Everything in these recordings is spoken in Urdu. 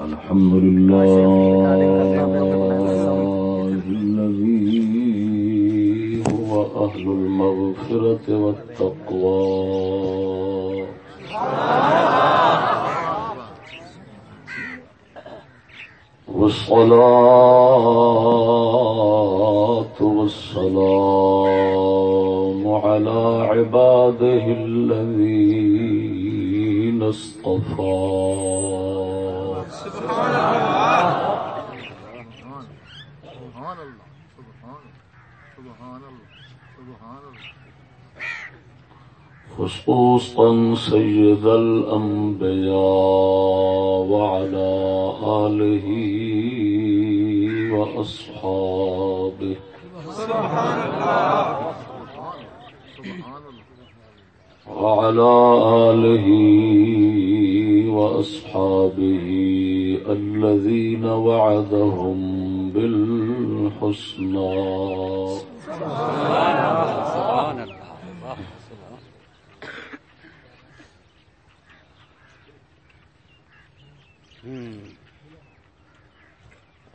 الحمد لله الذي هو أهل المغفرة والتقوى. والصلاة والسلام على عباده الذين اصطفى. خصوصا سيد الأنبياء وعلى آله وأصحابه. سبحان الله وعلى آله وأصحابه الذين وعدهم بالحسنى الله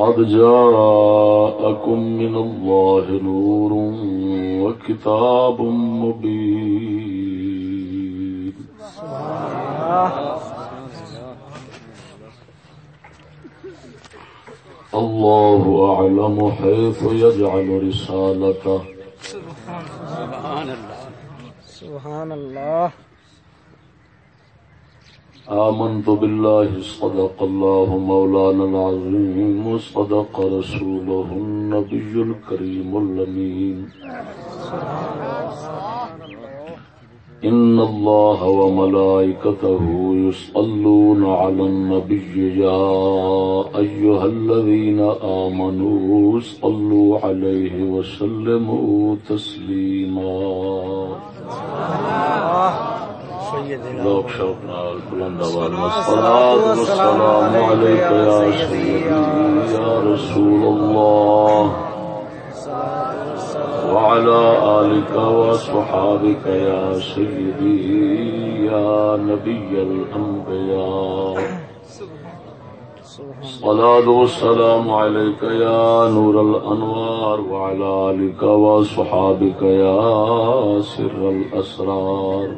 قد جاءكم من الله نور وكتاب مبين. الله أعلم حيث يجعل رسالته. سبحان الله سبحان الله. آمنت بالله صدق الله مولانا العظيم وصدق رسوله النبي الكريم اللمين إن الله وملائكته يصلون على النبي يا أيها الذين آمنوا صلوا عليه وسلموا تسليما. لوگ شوق نال بلند آواز الصلاة والسلام عليك يا سيدي يا رسول الله وعلى آلك وصحابك يا سيدي يا نبي الأنبياء الصلاة والسلام عليك يا نور الأنوار وعلى آلك وصحابك يا سر الأسرار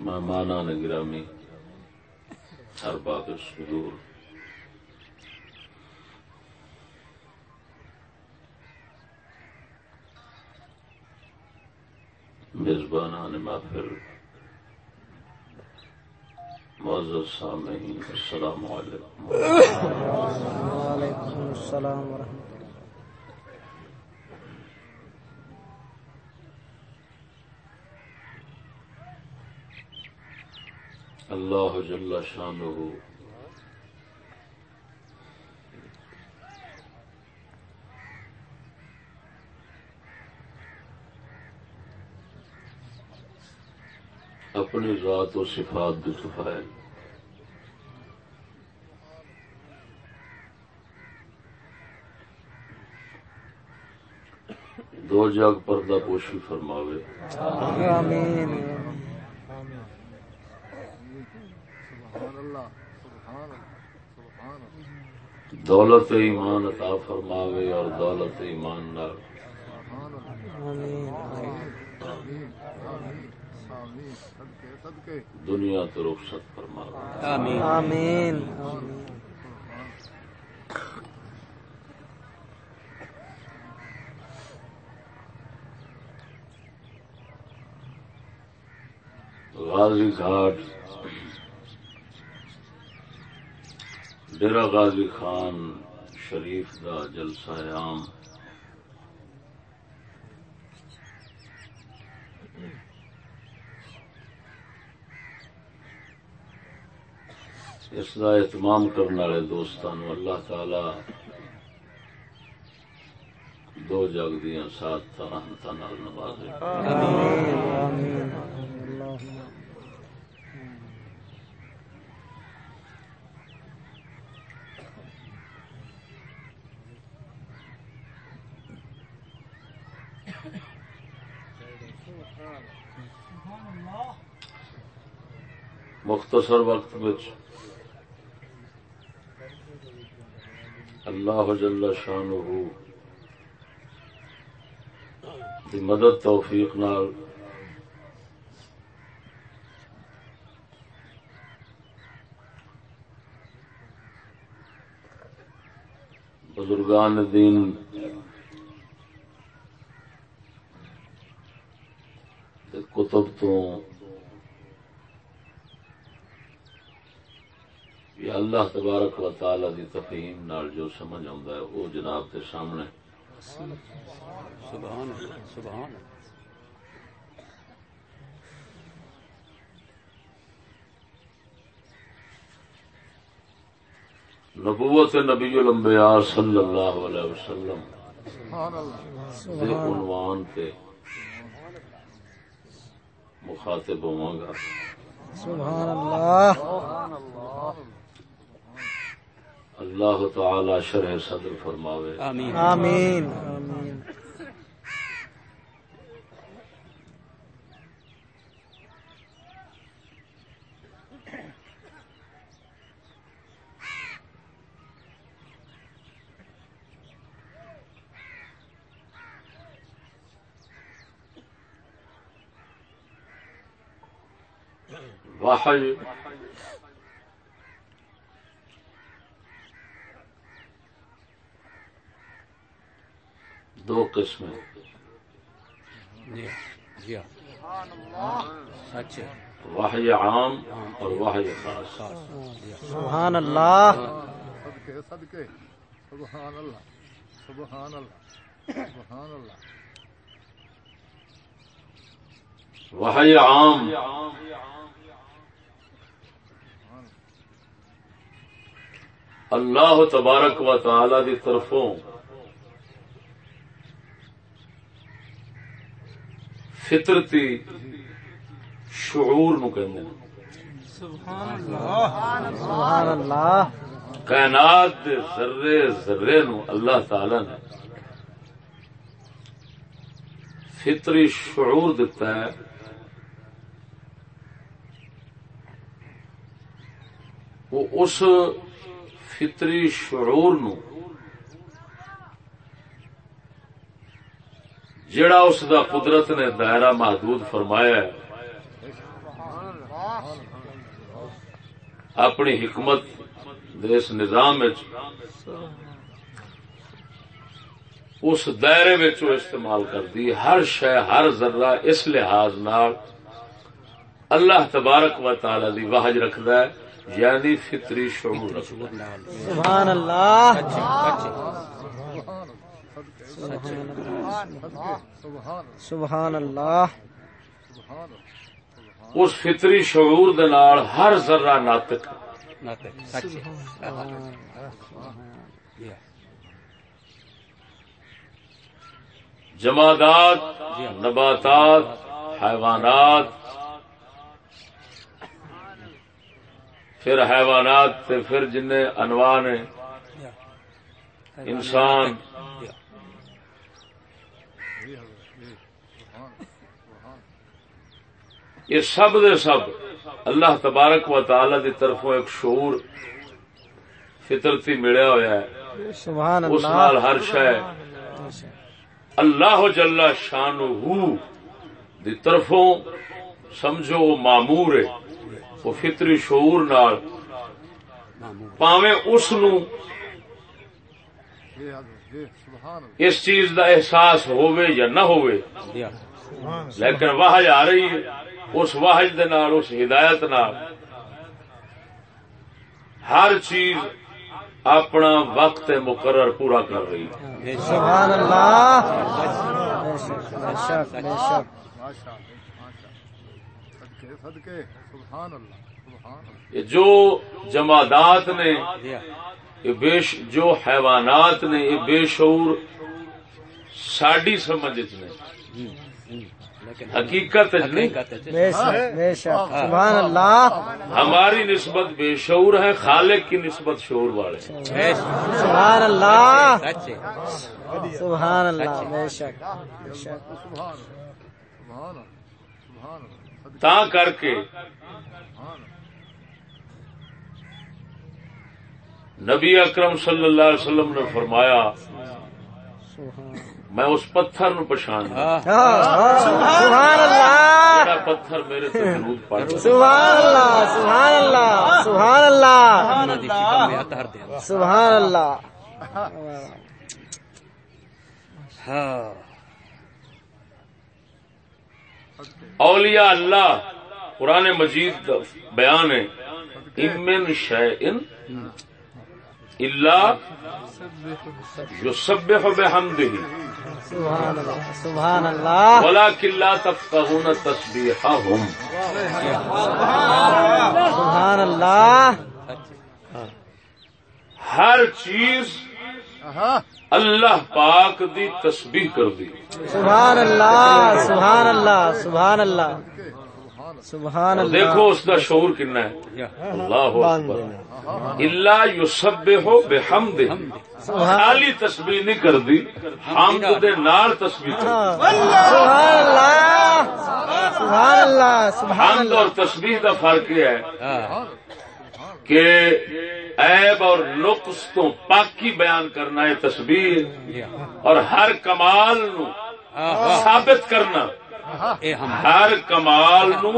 مہمانان گرامی ہر بات سدور میزبان محفل معزز سامعین السلام علیکم. وعلیکم السلام ورحمۃ اللہ. جل شانہ اپنی ذات و صفات دفائے دو جگ پردہ پوشی فرماوے۔ دولت ایمان عطا فرماوے اور دولت ایمان نہ دنیا تو رخصت فرما آمین۔ غازی گھاٹ۔ ڈیرا غازی خان شریف کا جلسہ عام۔ اس کا اہتمام کرنے والے دوستان، اللہ تعالی دو جگ دیا سات رحمت نوازے مختصر وقت بچ اللہ جل شان دی مدد توفیق نال بزرگان دین. کتب تو اللہ تبارک و تعالی دی تفہیم نال جو سمجھ آندا ہے وہ جناب کے سامنے۔ سبحان سبحان نبوت نبی الانبیاء صلی اللہ علیہ وسلم دے عنوان تے مخاطب ہوں گا۔ سبحان اللہ۔ اللہ۔ تعالی شرح صدر فرماوے. آمین. آمین. وحی قسم واحد عام اور واحد خاص۔ سبحان اللہ۔ سبحان اللہ سبحان اللہ سبحان اللہ۔ واحد عام۔ اللہ تبارک و تعالی دی طرفوں فطرتی شعور نو اللہ۔ کائنات دے ذرے ذرے نو اللہ تعالی نے فطری شعور دیتا ہے۔ وہ اس فطری شعور نو جڑا اس دا قدرت نے دائرہ محدود فرمایا ہے اپنی حکمت اس نظام اس دائرے میں استعمال کر دی ہر شہ ہر ذرہ اس لحاظ نال اللہ تبارک و تعالی دی واہج رکھد ہے یعنی فطری شعور سبحان اللہ۔ سبحان اللہ۔ اس فطری شعور دنال ہر ذرہ ناطق۔ جمادات نباتات حیوانات۔ پھر حیوانات پھر جن انواع نے انسان یہ سب دے سب اللہ تبارک و تعالی دی طرفوں ایک شعور فطرتی ملیا ہوا ہے۔ اس نال ہر شہ اللہ جل شان دی طرفوں سمجھو وہ معمور ہے۔ وہ فطری شعور نال۔ پاوے اس نو اس چیز دا احساس ہوئے یا نہ ہوئے لیکن وہ آ رہی ہے۔ اس واحد دے نال، اس ہدایت نال۔ ہر چیز اپنا وقت مقرر پورا کر رہی سبحان اللہ جو جمادات نے جو حیوانات نے، یہ بے شعور ساڈی سمجھ نے۔ حقیقت سبحان اللہ۔ ہماری نسبت بے شعور ہے خالق کی نسبت شعور والے سبحان اللہ۔ سبحان اللہ بے شک۔ تا کر کے نبی اکرم صلی اللہ علیہ وسلم نے فرمایا میں اس پتھر نو پچھان سبحان اللہ۔ پتھر میرے سے درود پڑھ سبحان اللہ سبحان اللہ سبحان اللہ۔ سبحان اللہ۔ اولیاء اللہ قرآن مجید بیان ہے۔ امن شیئن اللہ یسبح بحمدہ۔ سبحان اللہ ولكن لا تفقهون تسبيحهم سبحان اللہ۔ ہر چیز اللہ پاک دی تسبیح کر دی۔ سبحان اللہ سبحان اللہ سبحان اللہ۔ سبحان اللہ. دیکھو اس کا شعور کنا ہے۔ اللہ اکبر۔ اللہ یسبح بحمد خالی تسبیح نہیں کر دی حمد دے نال تسبیح کر دی۔ سبحان اللہ۔ سبحان اللہ سبحان حمد اور تسبیح کا فرق یہ ہے کہ عیب اور نقص تو پاکی بیان کرنا ہے تسبیح اور ہر کمال نو ثابت کرنا۔ ہر کمال نو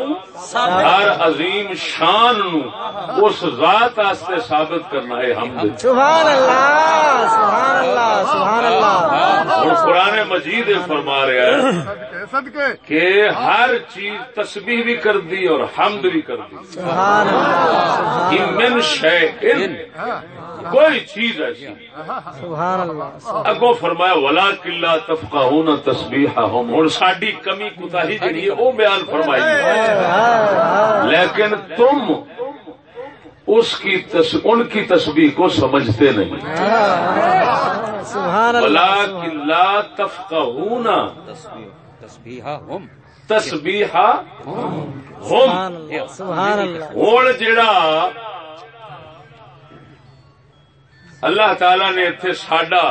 ہر عظیم شان نو اس ذات واسطے ثابت کرنا ہے ہم سبحان اللہ سبحان اللہ سبحان اللہ اور قرآن مجید فرما رہا ہے کہ ہر چیز تسبیح بھی کر دی اور حمد بھی کر دی۔ سبحان اللہ من شے کوئی چیز ایسی سبحان اللہ اگو فرمایا ولا کلا تفقا ہونا تسبیح ہم ہوں ساری کمی کتا ہی جڑی ہے وہ بیان فرمائی۔ لیکن تم اس کی تس... ان کی تسبیح کو سمجھتے نہیں۔ سبحان ولا کلا تفقا ہونا تسبیح ہم اللہ۔ ہوں جڑا اللہ تعالی نے اتنے ساڈا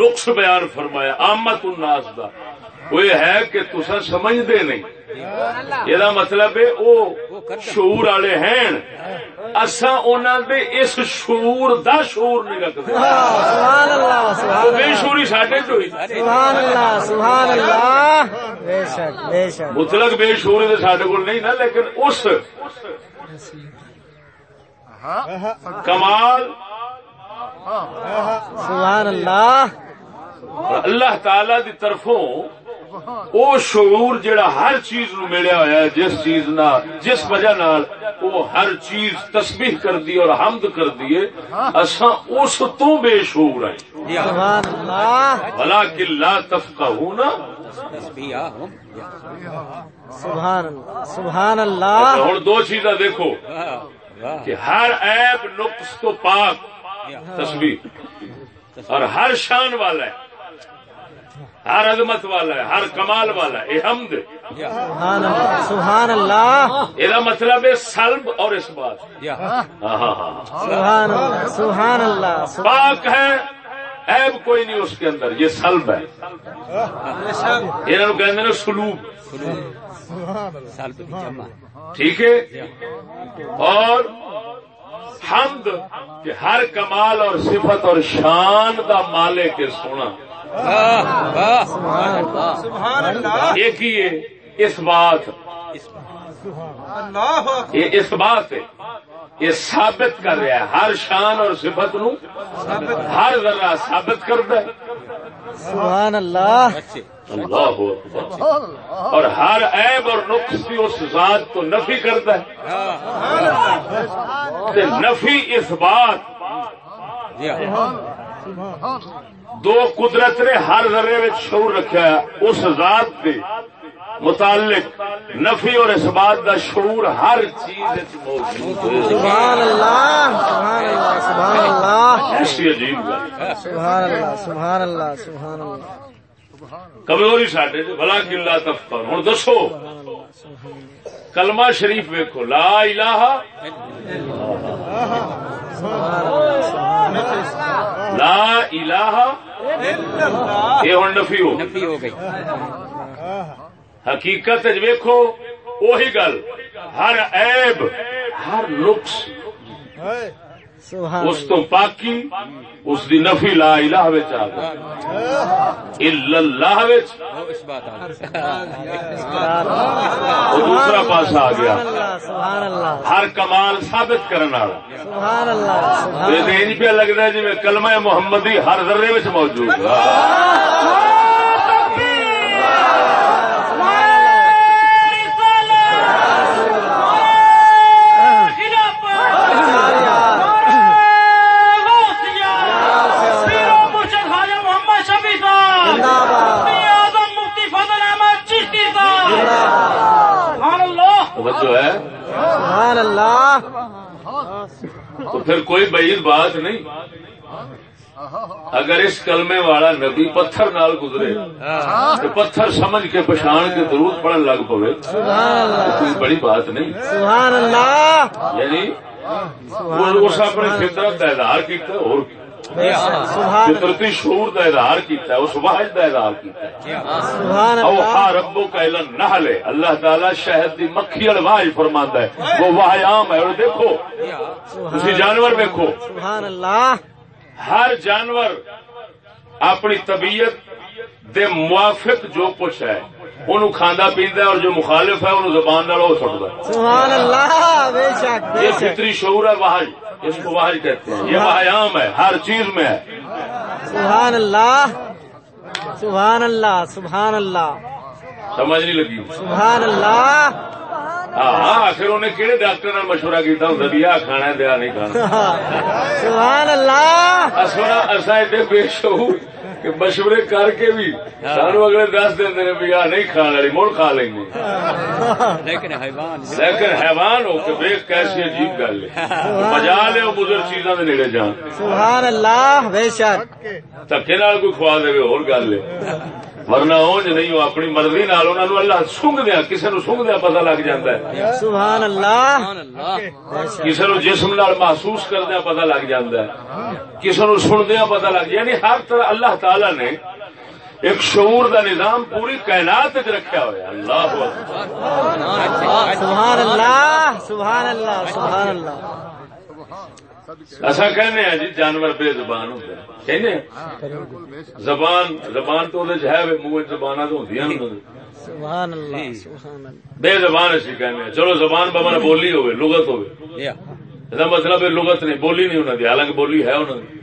نقص بیان فرمایا آمت الناس دا۔ وہ ہے کہ تسا سمجھتے نہیں۔ یہ مطلب ہے وہ شعور والے ہیں۔ اصا دے اس شعور دا شعور نہیں رکھتے۔ بے شعوری ساڈے چوئی مطلق بے شعوری تو سڈے کو نہیں نا لیکن اس کمال۔ سبحان اللہ۔ اللہ تعالی دی طرفوں او شعور جڑا ہر چیز نو ملیا ہوا ہے جس چیز نہ جس وجہ نال وہ ہر چیز تسبیح کر دی اور حمد کر دیے اساں اس تو بے شعور ہیں۔ سبحان اللہ۔ ولیکن لا تفقهون سبحان اللہ۔ سبحان اللہ۔ ہن دو چیزاں دیکھو۔ کہ ہر عیب نقص تو پاک. تسبیح. اور ہر شان والا ہے. ہر عظمت والا ہے. ہر کمال والا ہے. یہ حمد. سبحان اللہ. سبحان اللہ. یہ مطلب ہے سلب اور اس بات. ہاں ہاں ہاں سبحان اللہ. سبحان اللہ. پاک ہے. عیب کوئی نہیں اس کے اندر. یہ سلب ہے. کہتے ہیں سلوب. ٹھیک ہے؟ اور حمد کہ ہر کمال اور صفت اور شان دا مالک سونا۔ ایک ہی ہے اس بات، یہ اس بات ہے، یہ ثابت کر رہا ہے۔ ہر شان اور صفت نو ہر ذرا ثابت کرتا ہے۔ سبحان اللہ۔ اللہ اور ہر عیب اور نقص بھی اس ذات کو نفی کرتا ہے۔ نفی اس بات۔ دو قدرت نے ہر ذرے میں شعور رکھا ہے۔ اس ذات کے متعلق نفی اور اس بات کا شعور ہر چیز سبحان اللہ سبحان اللہ سبحان اللہ۔ عجیب سبحان اللہ سبحان اللہ سبحان اللہ۔ کمزوری ساڈے بلا کلا تفتر ہوں دسو کلمہ شریف ویکو لا الہ لا الہ یہ ہوں نفی ہو گئی حقیقت ویکو وہی گل ہر عیب ہر نقص اس تو پاکی اس دی نفی لا الہ وچ آ گئی۔ الا اللہ وچ۔ اس بات آ گئی دوسرا پاسا آ گیا۔ سبحان اللہ اللہ ہر کمال ثابت کرنے والا۔ سبحان اللہ سبحان یہ انج پہ لگتا ہے جی کلمہ محمدی ہر ذرے وچ موجود ہے توجہ ہے. سبحان اللہ. تو پھر کوئی بعید بات نہیں. اگر اس کلمے والا نبی پتھر نال گزرے تو پتھر سمجھ کے پچھان کے درود پڑھن لگ پوے کوئی بڑی بات نہیں. سبحان اللہ. یعنی اس اظہار کیتا اور فطرتی شعور کا اظہار کیتا ہے اس واحد کا اظہار کیتا ہے۔ سبحان او اللہ۔ ہا ربو کا علم نہ لے اللہ تعالیٰ شہد دی مکھی الواج فرماندا ہے۔ وہ واہ عام ہے اور دیکھو تسی جانور دیکھو سبحان اللہ۔ ہر جانور اپنی طبیعت دے موافق جو کچھ ہے انہوں کھانا پیندا ہے اور جو مخالف ہے انہوں زبان نال وہ سٹدا ہے۔ سبحان اللہ بے شک بے یہ فطری شعور ہے واحد اس کو واحد کہتے ہیں۔ یہ واہ عام ہے ہر چیز میں ہے۔ سبحان اللہ سبحان اللہ سبحان اللہ۔ سمجھ نہیں لگی۔ سبحان اللہ۔ ہاں آخر انہیں کہڑے ڈاکٹر نے مشورہ کیتا؟ ہوں دیا کھانا دیا نہیں کھانا۔ سبحان اللہ۔ اصا ایڈے بے شعور۔ کہ مشورے کر کے بھی سانو اگلے دس دن دے بھی آ نہیں کھان والی مڑ کھا لیں گے۔ لیکن حیوان لیکن حیوان ہو کے بے کیسی عجیب گل ہے۔ مجا لے بزرگ چیزاں دے نیڑے جان۔ سبحان اللہ بے شک۔ دکے نال کوئی کھوا دے اور گل ہے۔ ورنہ اونج نہیں ہو اپنی مرضی نال انہاں نو اللہ سونگ دیا کسے نو سونگ دیا پتہ لگ جاندا ہے۔ سبحان اللہ۔ اللہ۔ کسی نو جسم نال محسوس کردیا پتہ لگ جاندا ہے۔ کسی نو سندیا پتہ لگ یعنی ہر طرح اللہ تعالی نے ایک شعور دا نظام پوری کائنات وچ رکھیا ہوا اللہ سبحان اللہ سبحان اللہ سبحان اللہ۔ اصا کہنے ہیں جی جانور بے زبان ہوتے ہیں کہنے ہیں؟ زبان زبان تو ہے منہ زبان تو ہوں سبحان اللہ سبحان اللہ۔ بے زبان اسی کہنے ہیں۔ چلو زبان بابا بولی ہوئے لغت ہوئے۔ مطلب لغت نہیں بولی نہیں انہوں دی حالانکہ بولی ہے انہوں دی۔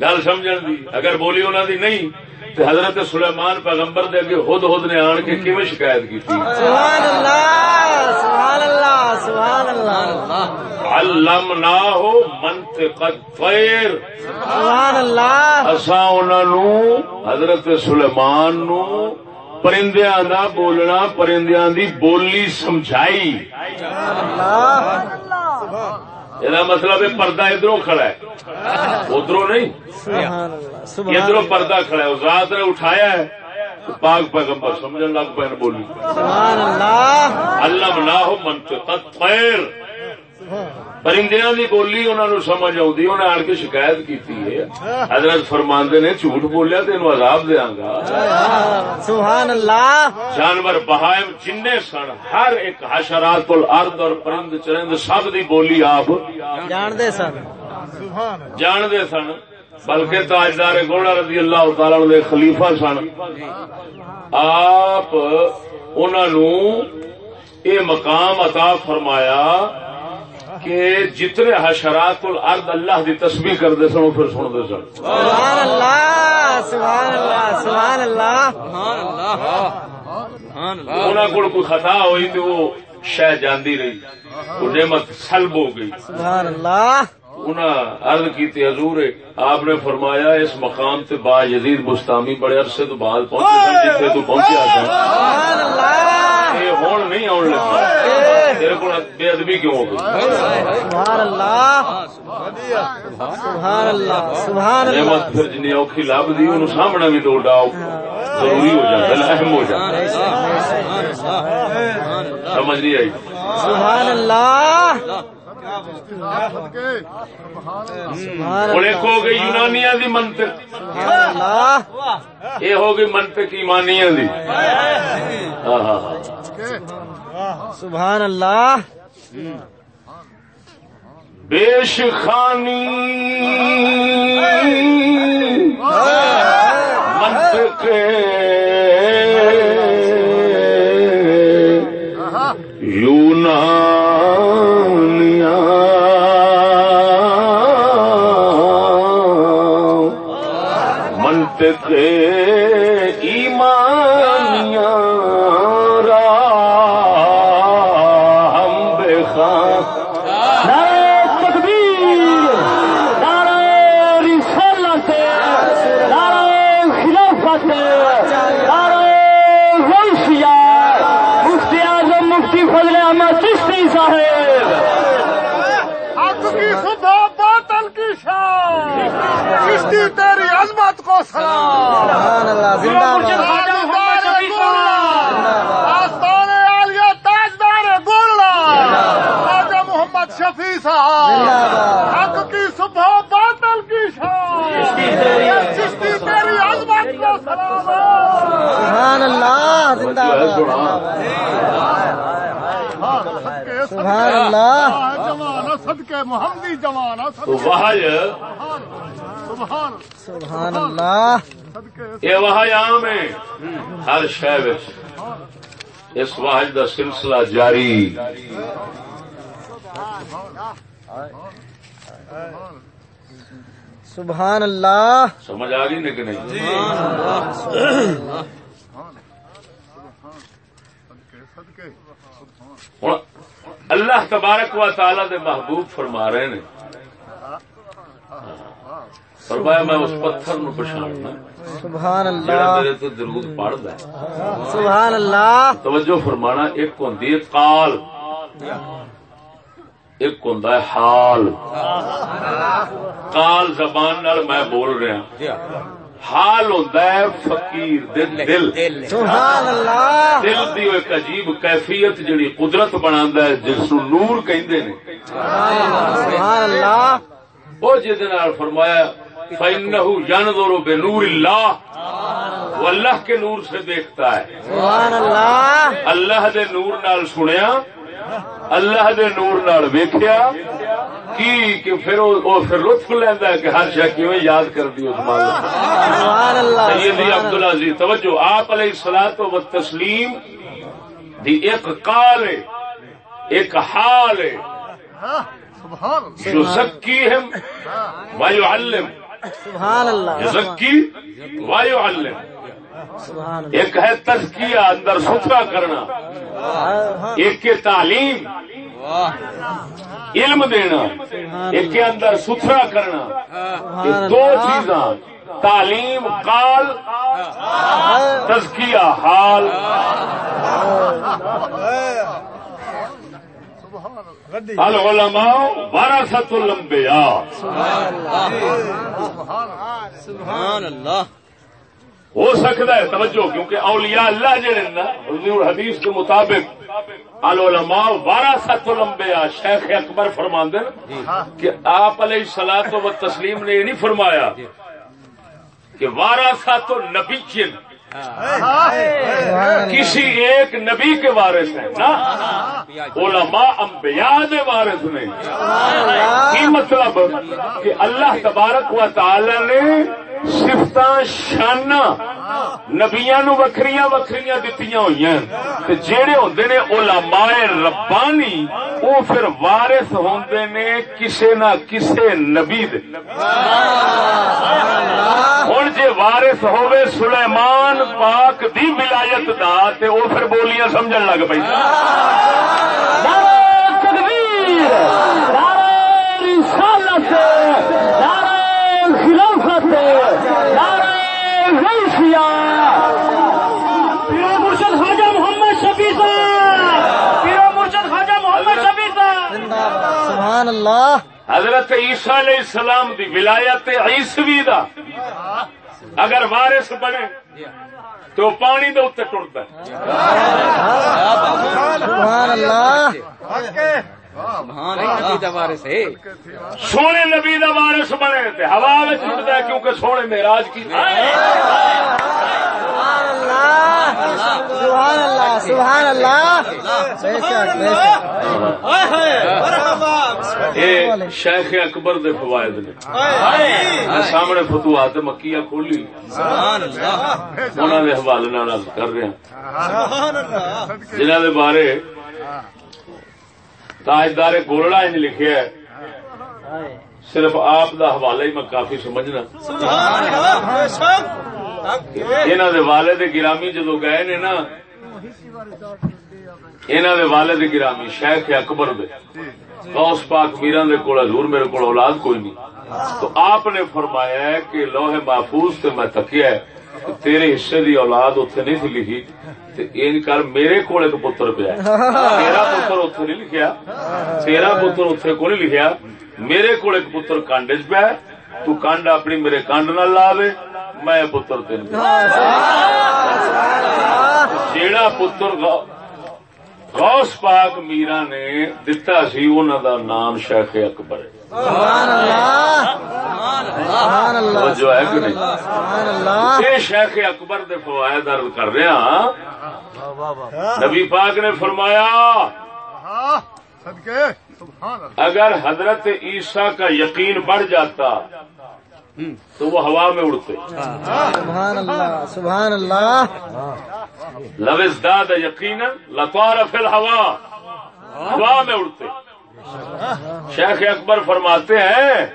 گل سمجھن دی۔ اگر بولی انہوں دی نہیں، تو حضرت سلیمان پیغمبر دے اگے خود خود نے آن کے کیویں شکایت کی تھی؟ سبحان اللہ سبحان اللہ سبحان اللہ علم نہ ہو منطق الطیر۔ سبحان اللہ اسا انہوں حضرت سلیمان نو، پرندیاں دا بولنا، پرندیاں دی بولی سمجھائی۔ سبحان اللہ یہ مطلب پردہ ادھروں کھڑا ہے ادھروں نہیں ادھروں پردہ کھڑا ہے ذات نے اٹھایا ہے پاک پیغمبر سمجھن لگ پے بولی اللہ نہ ہو منطق الطیر پرندیاں دی بولی انہوں نے سمجھ آؤں انہیں آن کے شکایت کی ہے۔ حضرت فرماندے نے جھوٹ بولیا تو انہوں عذاب دیا گا سبحان اللہ جانور بہائم جن سن ہر ایک حشرات الارض اور پرند چرند سب دی بولی آپ جان دے سن جانتے سن بلکہ تاجدار گوڑا رضی اللہ تعالی عنہ خلیفہ سن۔ آپ انہوں یہ مقام عطا فرمایا کہ جتنے حشرات الارض اللہ دی تسبیح کرتے سن، وہ پھر سنتے سن۔ سبحان اللہ سبحان اللہ سبحان اللہ سبحان اللہ انہوں کو کوئی خطا ہوئی تو وہ شے جاندی رہی، وہ نعمت سلب ہو گئی۔ سبحان اللہ۔ عرض کی تھی حضور آپ نے فرمایا اس مقام تے با یزید بستامی بڑے عرصے تو بعد پہنچے سن تو پہنچیا سن ہون نہیں آن لگا تیرے کو بے ادبی کیوں ہو گئی؟ سبحان اللہ! سبحان اللہ! سبحان اللہ! نعمت پھر جنی اوکھی لب دی انہوں سامنے بھی دوڑ ڈاؤ۔ ضروری ہو جاتا اہم ہو جاتا۔ سمجھ نہیں آئی؟ سبحان اللہ! ہوں ایک ہو گئی یونانیا دی منطق۔ اللہ۔ یہ ہو گئی منطق ایمانیا دی۔ ہاں ہاں ہاں۔ سبحان اللہ۔ بیش خانی۔ منطق تھے سبحان اللہ زندہ باد۔ آستان عالیہ تاجدار گولڑا۔ خواجہ محمد شفیع صاحب۔ زندہ باد۔ حق کی صبح باطل کی شان۔ چشتی تیری۔ عظمت کو سلام سبحان اللہ زندہ باد۔ سبحان اللہ۔ جوانا صدقے محمدی تو وحج سبحان سبحان اللہ۔ یہ ہے۔ ہر شہر اس وحج دا سلسلہ جاری۔ سبحان اللہ۔ سمجھ آ گئی کہ نہیں؟ صدقے ہوں اللہ تبارک و تعالی دے محبوب فرما رہے نے۔ فرمایا میں اس پتھر نو پچھاڑنا سبحان اللہ۔ میرے تو درود پڑھدا ہے۔ سبحان اللہ۔ توجہ فرمانا ایک ہوندی ہے قال۔ ایک ہوندا ہے حال۔ قال زبان نال میں بول رہا حال ہوندا ہے فقیر دے دل۔ سبحان اللہ۔ دل دی ایک عجیب کیفیت جڑی قدرت بناندا ہے جس نو نور کہندے نے۔ سبحان اللہ۔ وہ جہد نال فرمایا فَإِنَّهُ يَنظُرُ بِنُورِ اللَّهِ وہ اللہ کے نور سے دیکھتا ہے۔ سبحان اللہ اللہ دے نور نال سنیا اللہ دے نور نال ویکھیا کی کہ پھر پھر لطف لیندا ہے کہ ہر شے کیویں یاد کر دی اس مالک سبحان اللہ سیدی عبدالعزیز توجہ آپ علیہ الصلوۃ و تسلیم دی ایک قال ہے ایک حال ہے سبحان یزکیہم ویعلم سبحان اللہ. یزکی سبحان ایک ہے تزکیہ اندر ستھرا کرنا. اللہ ایک کے تعلیم. علم دینا. ایک کے اندر ستھرا کرنا. یہ دو چیزاں تعلیم قال تزکیہ حال. العلماء ورثت الانبیاء۔ سبحان اللہ۔ ہو سکتا ہے توجہ کیونکہ اولیاء اللہ جڑے نا حضور حدیث کے مطابق العلماء وارثت الانبیاء۔ شیخ اکبر فرماندے نا کہ آپ علیہ الصلوۃ و تسلیم نے یہ نہیں فرمایا کہ وارثت النبی کسی ایک نبی کے وارث ہیں نا؟ علماء انبیاء دے وارث نہیں۔ کی مطلب؟ کہ اللہ تبارک و تعالی نے سفت شانا نبیا نو وکری وکری دتی ہوئی جہے ہوں نے علماء ربانی وہ پھر وارث ہوں نے کسے نہ کسے نبی ہوں جی وارث ہوے سلیمان پاک دی ولایت دا تے وہ پھر بولیاں سمجھن لگ پی رسالت خلافت پیرو مرشد خواجہ محمد شفیع صاحب پیرو مرشد خواجہ محمد شفیع صاحب۔ سبحان اللہ۔ حضرت عیسیٰ علیہ السلام دی ولایت عیسوی دا۔ اگر وارث بنے تو پانی دے اتنے ٹرتا سبحان اللہ. سونے نبی دا وارث بنے تے ہوا ہے کیونکہ سونے میراج کی سبحان اللہ. سبحان اللہ. بے شک بے شک. یہ شیخ اکبر دے فوائد نے۔ سامنے فتوحات مکیہ کھولی۔ انہوں نے حوالے نال کر رہے ہیں جنہوں دے بارے تاجدار گولڑا انج لکھیا ہے۔ صرف آپ دا حوالہ ہی میں کافی سمجھنا۔ انہوں دے والد گرامی جدو گئے نے نا انہوں دے والد گرامی شیخ اکبر دے۔ غوث پاک میران دے کول حضور میرے کول اولاد کوئی نہیں۔ تو آپ نے فرمایا ہے کہ لوہے محفوظ سے میں تکیا ہے تیرے حصے دی اولاد اتنے نہیں تھی لکھی۔ کر میرے کول ایک پتر پیا ہے۔ تیرا پتر اتنے نہیں لکھیا۔ تیرا پتر اتنے کو نہیں لکھیا۔ میرے کول ایک پتر کانڈ چ پیا تو کانڈ اپنی میرے کانڈ نال لا دے۔ میں پتر تین جیڑا پتر غوث پاک میرا نے دتا سی انہوں دا نام شیخ اکبر ہے۔ سبحان اللہ سبحان اللہ وہ جو ہے کہ نہیں؟ سبحان اللہ یہ شیخ اکبر دے فوائد عرض کر رہے ہاں۔ نبی پاک نے فرمایا صدقے سبحان اللہ۔ اگر حضرت عیسیٰ کا یقین بڑھ جاتا تو وہ ہوا میں اڑتے۔ سبحان اللہ سبحان اللہ۔ لوز داد یقین لطور فل ہوا ہوا میں اڑتے۔ شیخ اکبر فرماتے ہیں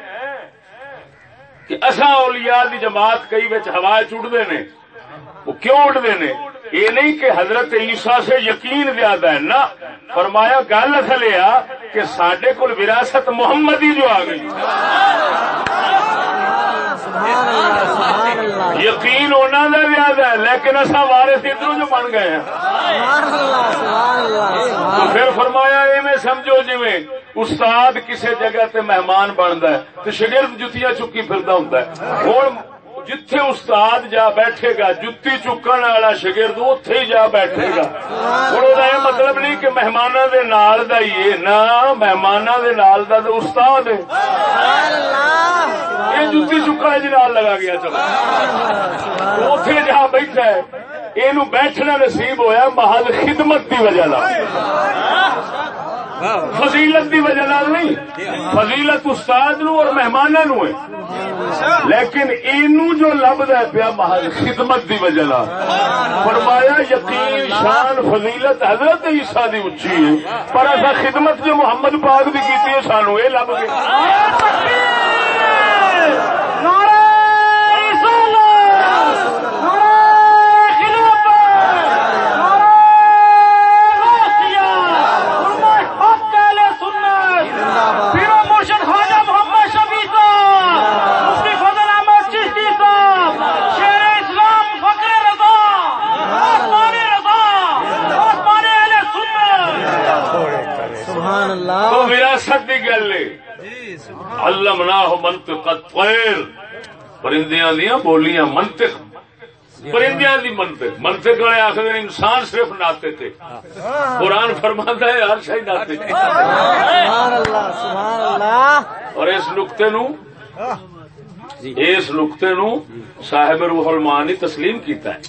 کہ اصا اولیاء دی جماعت کئی بچ ہوا چڑھتے نے وہ کیوں اڑتے نے؟ یہ نہیں کہ حضرت عیسیٰ سے یقین زیادہ ہے، نہ۔ فرمایا، گل اصل یہ کہ سڈے کول وراثت محمدی جو آ گئی۔ یقین ہونا دا زیادہ ہے، لیکن اصا وارث ادھر جو بن گئے ہیں۔ تو پھر فرمایا، ایویں سمجھو جی استاد کسی جگہ تے مہمان بنتا ہے تو شگرد جتیاں چکی پھردا ہوندا ہے۔ ہوں جتھے استاد جا بیٹھے گا جتی چکن والا شگرد اتے ہی جا بیٹھے گا ہوں یہ مطلب نہیں کہ مہمانوں دے نال دا ہی ہے نہ مہمانوں دے نال دا تو استاد ہے یہ جتی چکن جی نال لگا گیا چلو اتے جا بیٹھا ہے یہ بیٹھنا نصیب ہویا محل خدمت کی وجہ فضیلت کی وجہ نال نہیں. فضیلت استاد نو اور مہمانہ نو ہے. لیکن اینو جو لبدا ہے پیا محل خدمت دی وجہ نال. فرمایا یقین شان فضیلت حضرت عیسیٰ دی اچھی ہے. پر ایسا خدمت جو محمد پاک دی کیتی ہے سانو یہ لب گئے. علمنا منطق الطیر پرندیاں دیاں بولیاں منطق۔ پرندیاں دی منطق۔ منطق والے آخر انسان صرف ناطے تھے قرآن فرماتا ہے ہر شاہی ناطے تھے اور اس نقطے نو اس نقطے نو صاحب روح المانی تسلیم کیتا ہے۔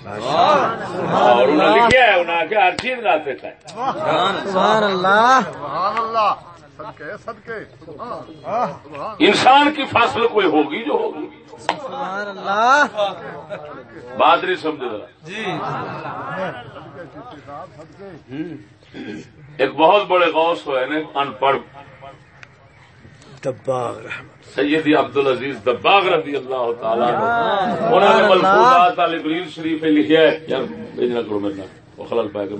اور انہوں نے لکھا ہے انہوں نے ہر چیز ناطے کا ہے سبحان اللہ سبحان اللہ۔ انسان کی فصل کوئی ہوگی جو ہوگی؟ بات نہیں سمجھ رہا۔ جی۔ ایک بہت بڑے غوث ہوئے نا ان پڑھ۔ دباغ سیدی عبد العزیز دباغ رضی اللہ تعالیٰ انہوں نے ملفوظات علی بریل شریف میں لکھا ہے۔ یار بھیجنا کرو میرے وہ خلل پائے گا۔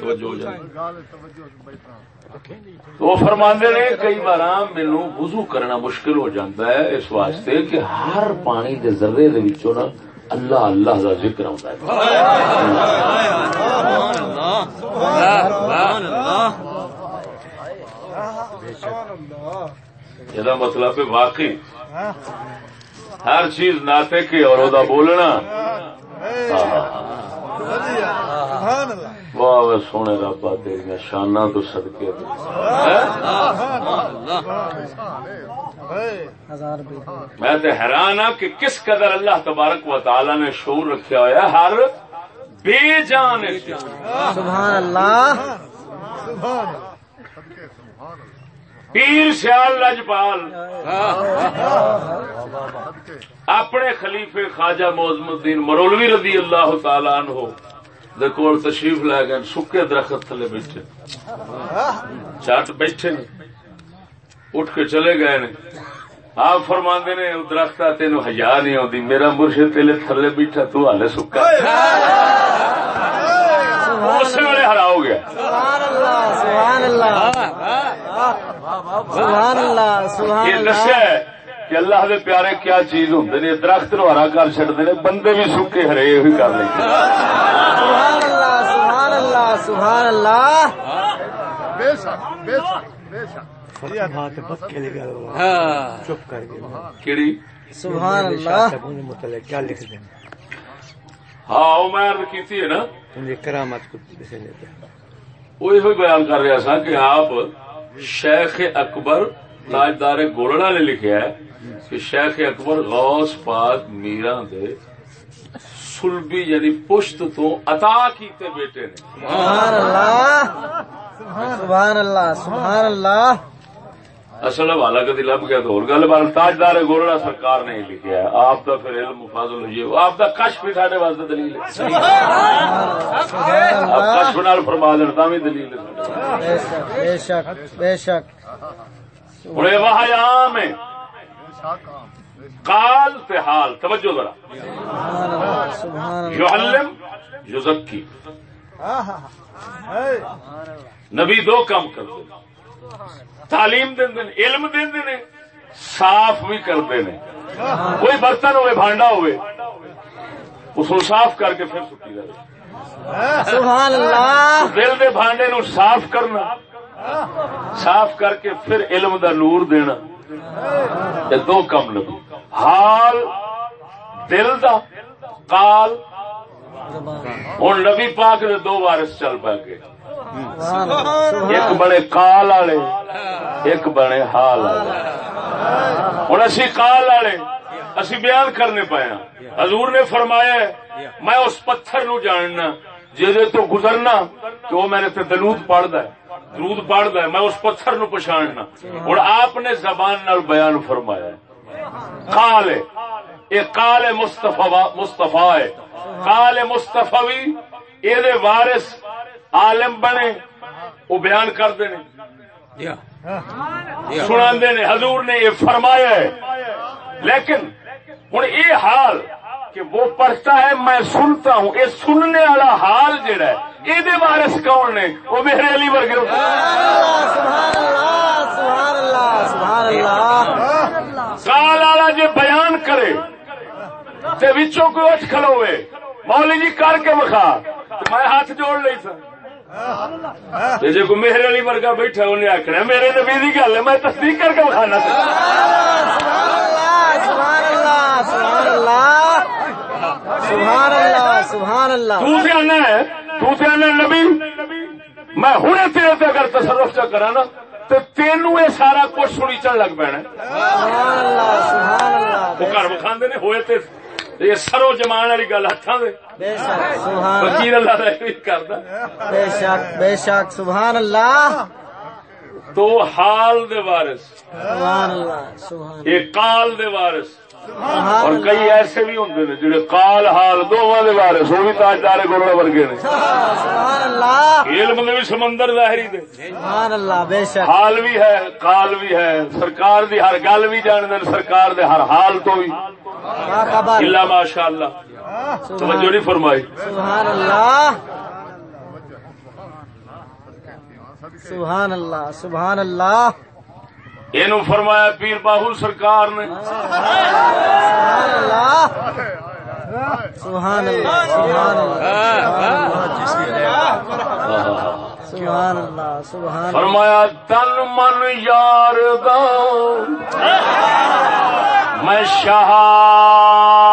توجہ ہو جائے۔ تو فرماندے نے کئی بار مینو وضو کرنا مشکل ہو جاتا ہے اس واسطے کہ ہر پانی دے ذرے دے وچوں نا اللہ اللہ کا ذکر آتا ہے۔ یہ مطلب واقعی۔ ہر چیز ناطے کی اور بولنا۔ واہ سونے ربا تیریا شانہ تو سدکے میں تو حیران ہوں کہ کس قدر اللہ تبارک و تعالی نے شعور رکھا ہوا ہر بے جان سبحان اللہ۔ پیر سیال لجپال اپنے خلیفے خواجہ موزم الدین مرولوی رضی اللہ تعالی عنہ کول تشریف لے گئے سکے درخت تھلے بیٹھے۔ چٹ بیٹھے اٹھ کے چلے گئے نے۔ آپ فرما نے درخت تین ہزار نہیں آتی میرا مرشد تیلے تھلے بیٹھا تو ہالے سکا۔ اسی ویلے ہرا ہو گیا یہ دسیا کہ اللہ دے پیارے کیا چیز ہوں نے درخت نو ہرا کر چڑتے ہیں بندے بھی سکے ہرے یہ کر لیں۔ سبحان اللہ چپ کر کیڑی؟ سبحان اللہ۔ متعلق کیا لکھ دیں؟ ہاں وہ میں عرض کیتی ہے نا۔ کرامت کو وہ یہ بیان کر رہا سا کہ آپ شیخ اکبر تاجدار گولڑا نے لکھا ہے کہ شیخ اکبر غوث پاک میرا دے سلبی یعنی پشت تو عطا کیتے بیٹے نے۔ سبحان اللہ۔ سبحان اللہ۔ سبحان اللہ۔ اصل حوالہ کدی لب گیا تو اور گل بار تاجدار گولڑا سرکار نے لکھا ہے۔ آپ کا پھر علم فاضل ہوئی آپ کا کشف بھی سارے واسطے دلیل ہے۔ کشف نال فرما دین تا بھی دلیل ہے۔ بے شک بے شک وہاں عام ہے۔ قال تے حال توجہ ذرا۔ سبحان اللہ سبحان اللہ۔ یعلم یزکی۔ نبی دو کام کرتے تعلیم دیں علم دیں صاف بھی کرتے ہیں۔ کوئی برتن ہوئے بھانڈا ہوئے اس کو صاف کر کے پھر سٹی جائے۔ سبحان اللہ۔ دل دے بھانڈے نو صاف کرنا صاف کر کے پھر علم دا نور دینا۔ یہ دو کم لگو۔ حال دل دا قال۔ ہوں نبی پاک دے دو وارس چل پا گئے۔ ایک بڑے کال والے ایک بڑے حال والے۔ ہوں اسی کال والے اسی بیان کرنے پایا حضور نے فرمایا میں اس پتھر نو جاننا جہے تو گزرنا تو وہ میں نے دلود پڑھتا ہے۔ درود پڑھتا ہے میں اس پتھر نو پچھاڑنا اور آپ نے زبان نال بیان فرمایا کال یہ کال مستفا ہے۔ کال مستفی یہ وارث عالم بنے وہ بیان کرتے ہیں۔ سنا نے حضور نے یہ فرمایا ہے۔ لیکن ہوں یہ حال کہ وہ پڑھتا ہے میں سنتا ہوں۔ یہ سننے والا حال جہا ہے یہ وارس کون نے؟ وہ میرے علی ورگے کال والا جی بیان کرے تے وچوں کوئی اٹھ کھلوے۔ مولی جی کر کے مکھا میں ہاتھ جوڑ لی جی کوئی میرے علی ورگا بیٹھا انہیں آخنا میرے نبی کی گل ہے میں تصدیق کر کے بخانا نبی میں ہوں تیرے اگر تصرف چ کرا نا تو تینوں یہ سارا کچھ سنی چل لگ پینا وہ گھر بکھا نے ہوئے تے یہ سرو جمان والی گل ہاتھوں وکیل اللہ بے شک بے شک سبحان اللہ تو حال دے وارث سبحان اللہ سبحان یہ کال دے وارث سبحان اور کئی ایسے بھی ہوں نے جڑے کال حال دونوں دے وارث وہ بھی تاجدار گولڑے ورگے نے۔ علم نے بھی سمندر ظاہری دے۔ سبحان اللہ بے شک۔ حال بھی ہے کال بھی ہے۔ سرکار دی ہر گل بھی جان دین سرکار دے ہر حال تو بھی۔ اللہ ماشاء اللہ توجہ نہیں فرمائی۔ سبحان اللہ۔ سبحان اللہ سبحان اللہ۔ یہ فرمایا پیر باہو سرکار نے۔ سبحان اللہ سبحان اللہ سبحان اللہ سبحان فرمایا تن من یار دا میں شہار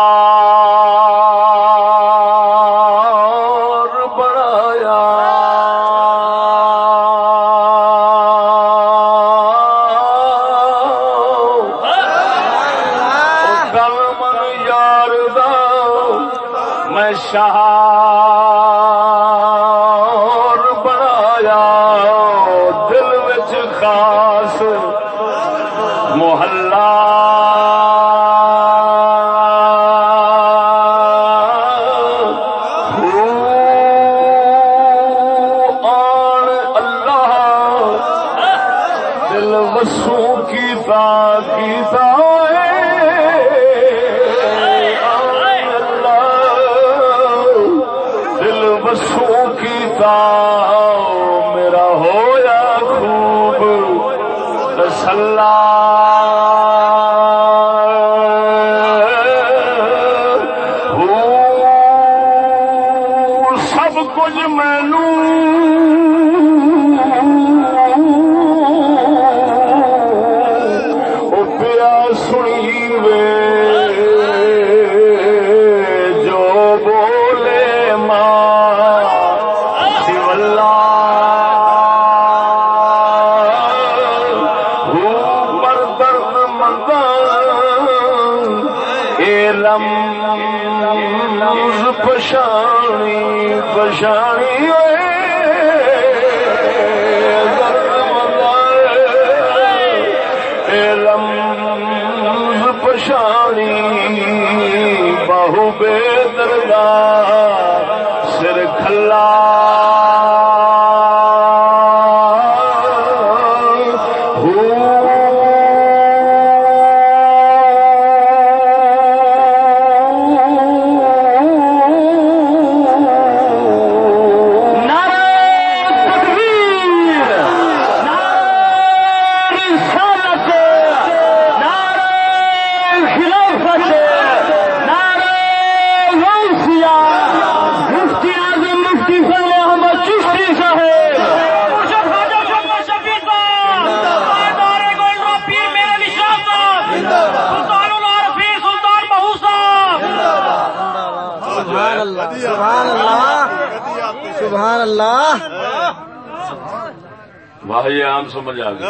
سمجھ آ گئی۔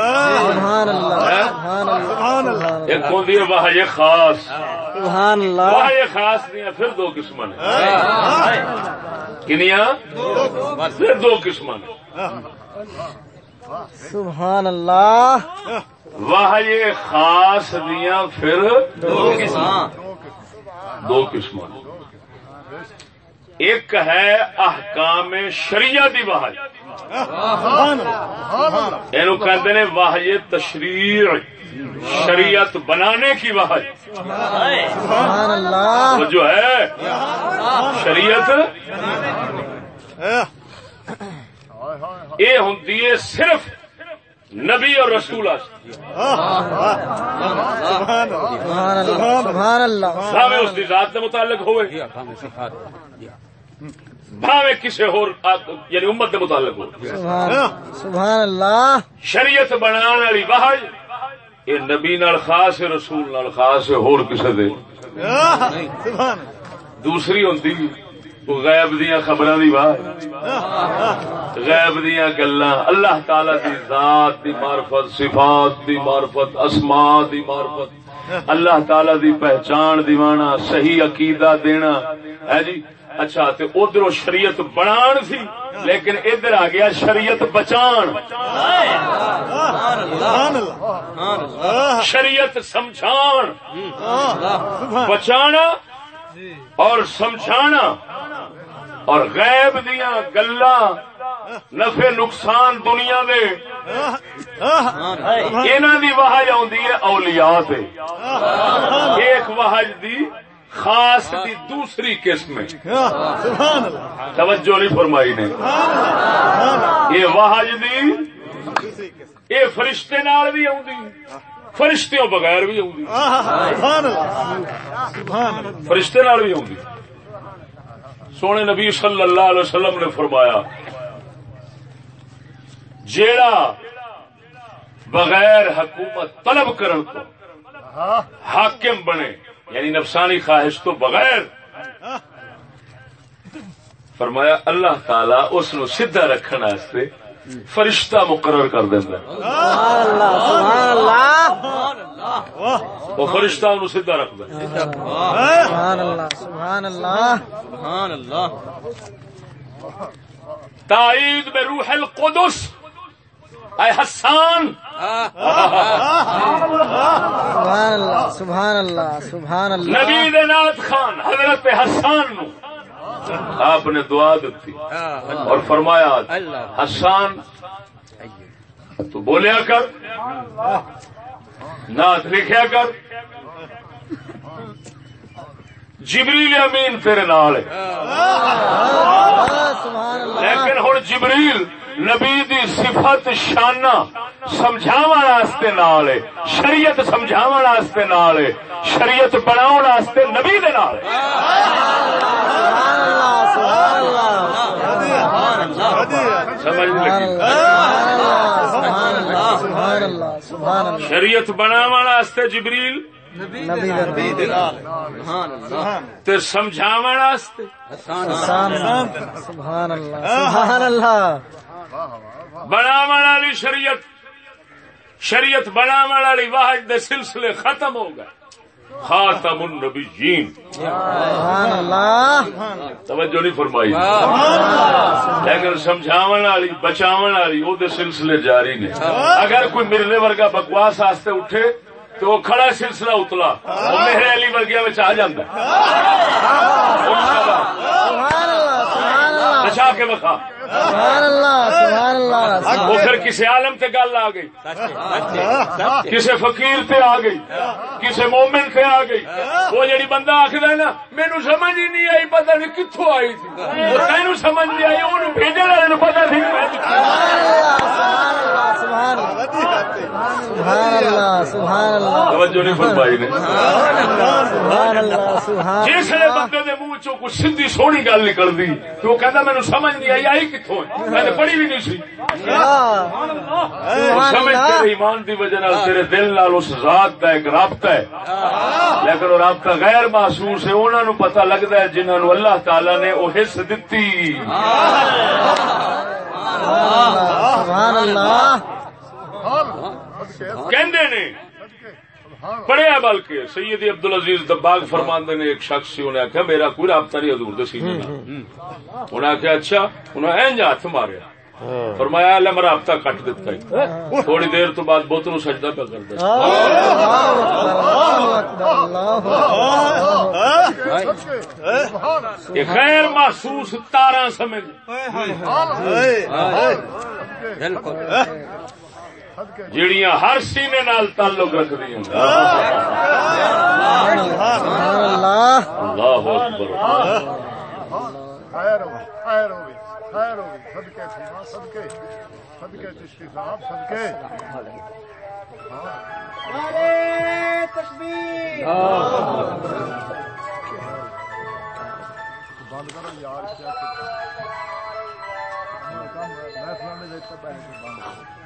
ایک ہوتی ہے واہ یہ خاص۔ واہ یہ خاص دیا پھر دو قسم کنیا پھر دو قسم سبحان اللہ۔ واہ یہ خاص دیا پھر دو قسم نے۔ ایک ہے احکام شریعہ دی واہ یہ نے واہ تشریع شریعت بنانے کی واہ سبحان اللہ۔ وہ جو ہے شریعت۔ یہ ہوں صرف نبی اور رسول بھاوے اس کی ذات کے متعلق ہوئے۔ بھاوے کسی ہور یعنی امت کے متعلق ہو سبحان اللہ شریعت بنا والی واہ یہ نبی نال خاص ہے رسول نال خاص ہے ہور کسے دے۔ دوسری ہوندی وہ غیب دیا خبراں دی واہ غیب دیا گلاں۔ اللہ تعالی دی ذات دی معرفت صفات دی معرفت اسماء دی معرفت۔ اللہ تعالی دی پہچان دیوانا صحیح عقیدہ دینا۔ ہے جی؟ اچھا تے ادھر شریعت بنان سی لیکن ادھر آ گیا شریعت بچان۔ شریعت سمجھان۔ بچانا۔ اور سمجھانا اور غیب دیا گلا نفع نقصان دنیا دے۔ انہوں دی وحج آدھی ہے اولیاء تے ایک وحج دی خاص دی دوسری قسم ہے۔ توجہ نہیں فرمائی نے۔ یہ وحج دی، یہ فرشتے نال بھی آدھی فرشتوں بغیر بھی آدھی فرشتے نال بھی آدھی سونے نبی صلی اللہ علیہ وسلم نے فرمایا جیڑا بغیر حکومت طلب کرن کو حاکم بنے یعنی نفسانی خواہش تو بغیر فرمایا اللہ تعالی اس نو سیدھا رکھنے فرشتہ مقرر کر دینا وہ فرشتہ انہوں سیدھا رکھ دے تائید میں روح القدس. اے حسان. سبحان اللہ سبحان اللہ نبی نات خان حضرت حسان. نو آپ نے دعا دیتی اور فرمایا حسان تو بولیا کر نات لکھیا کر۔ جبریل امین تیرے نال لیکن ہوں جبریل نبی دی صفت شانہ سمجھاو واسطے نال شریعت سمجھاو واسطے نال شریعت بناؤ واسطے نبی دے نال شریعت بناو واسطے جبریل تے سمجھاو واسطے۔ سبحان اللہ سبحان اللہ۔ بناو والی شریعت شریعت بناو والی واحد دے سلسلے ختم ہو گئے۔ خاتم النبیین۔ سبحان اللہ توجہ نہیں فرمائی۔ لیکن سمجھاون والی، بچاون والی وہ دے سلسلے جاری نے۔ اگر کوئی مرنے ورگا بکواس واسطے اٹھے تو وہ کھڑا سلسلہ اتلا۔ وہ میرے علی ورگیا آ جاتا سبحان بچا کے اللہ وہ پھر کسی عالم تے گل آ گئی۔ کسی فقیر تے آ گئی۔ کسی مومن تے آ گئی۔ وہ جڑی بندہ آخر ہے نا مینو سمجھ ہی نہیں آئی پتہ نہیں کتوں آئی تھی۔ مینو سمجھ نہیں آئی وہ بھیجنے والے نو پتہ نہیں۔ توجہ فرمائی نے۔ جس بندے دے منہ چوں کچھ سیدھی سونی گل نکل دی تو کہتا مینو سمجھ نہیں آئی آئی کتوں میں نے پڑھی بھی نہیں سی سمجھ ایمان دی وجہ نال تیرے دل نال اس ذات کا ایک رابطہ ہے لیکن وہ رابطہ غیر محسوس ہے انہوں نے پتہ لگتا ہے جنہوں نے اللہ تعالی نے وہ حص دتی سبحان اللہ کہندے نے پڑھیا بلکہ سید عبد العزیز دباغ فرماندے نے ایک شخص سی انہیں آخیا میرا کوئی رابطہ نہیں حضور نال انہیں آخیا اچھا انہیں اینج ہاتھ ماریا فرمایا اللہ میں رابطہ کٹ دیتا ہے تھوڑی دیر تو بعد بت نو سجدہ پہ کر دیا غیر محسوس تارا سمجھ جڑیاں ہر سینے نال تعلق رکھ دی اللہ اللہ اکبر۔ خیر ہو خیر ہو خیر ہو صدقے تھی ماں صدقے۔ صدقے چشتی صاحب صدقے۔ بند کرو یار کیا میں فلانے دیکھتا پہلے بند کرو۔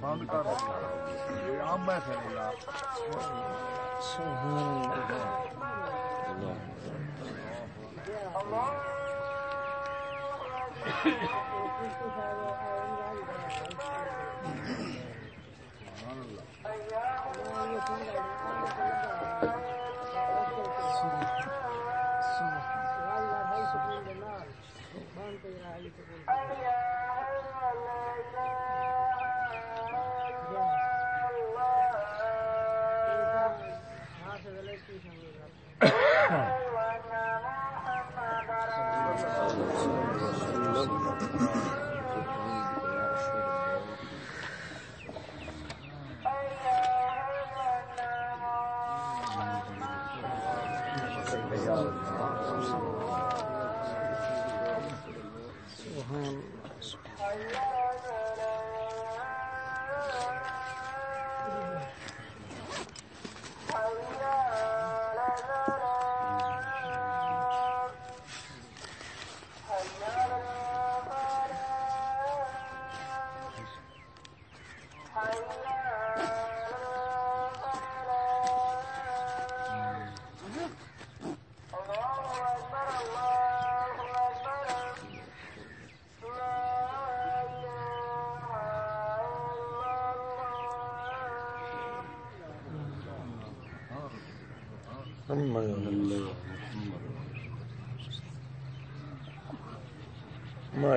بند کر یہ عام محفل ہے یار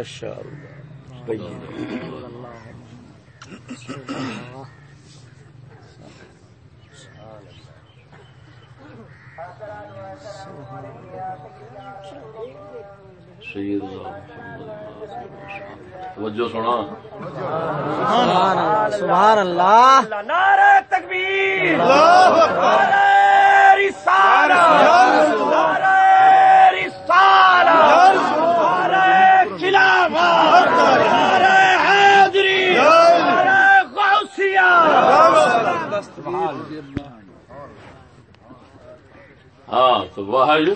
ماشاء اللہ۔ سید توجہ سنا سبحان اللہ۔ سبحان اللہ نعرہ تکبیر نعرہ رسالہ نعرہ رسالہ نعرہ خلافت نعرہ حیدری نعرہ غوثیہ ہاں تو واہج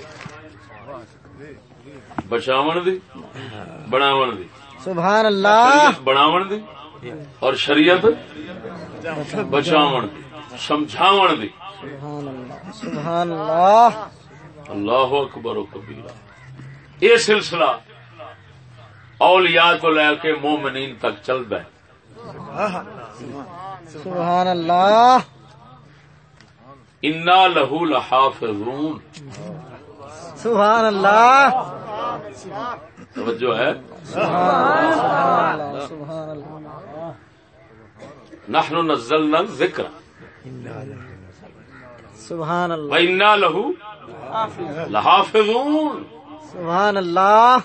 بچاون دی بناون دی۔ سبحان اللہ شریعت بناون دی اور شریعت بچاون دی سمجھاون دی۔ سبحان اللہ سبحان اللہ اللہ اکبر و کبیرہ۔ یہ سلسلہ اولیاء تو لے کے مومنین تک چلتا ہے۔ سبحان اللہ انا لہو لحافظون۔ سبحان اللہ توجہ ہے۔ سبحان اللہ سبحان اللہ نحن نزلنا الذکر۔ سبحان اللہ لَهُ لَحَافِظُونَ۔ سبحان اللہ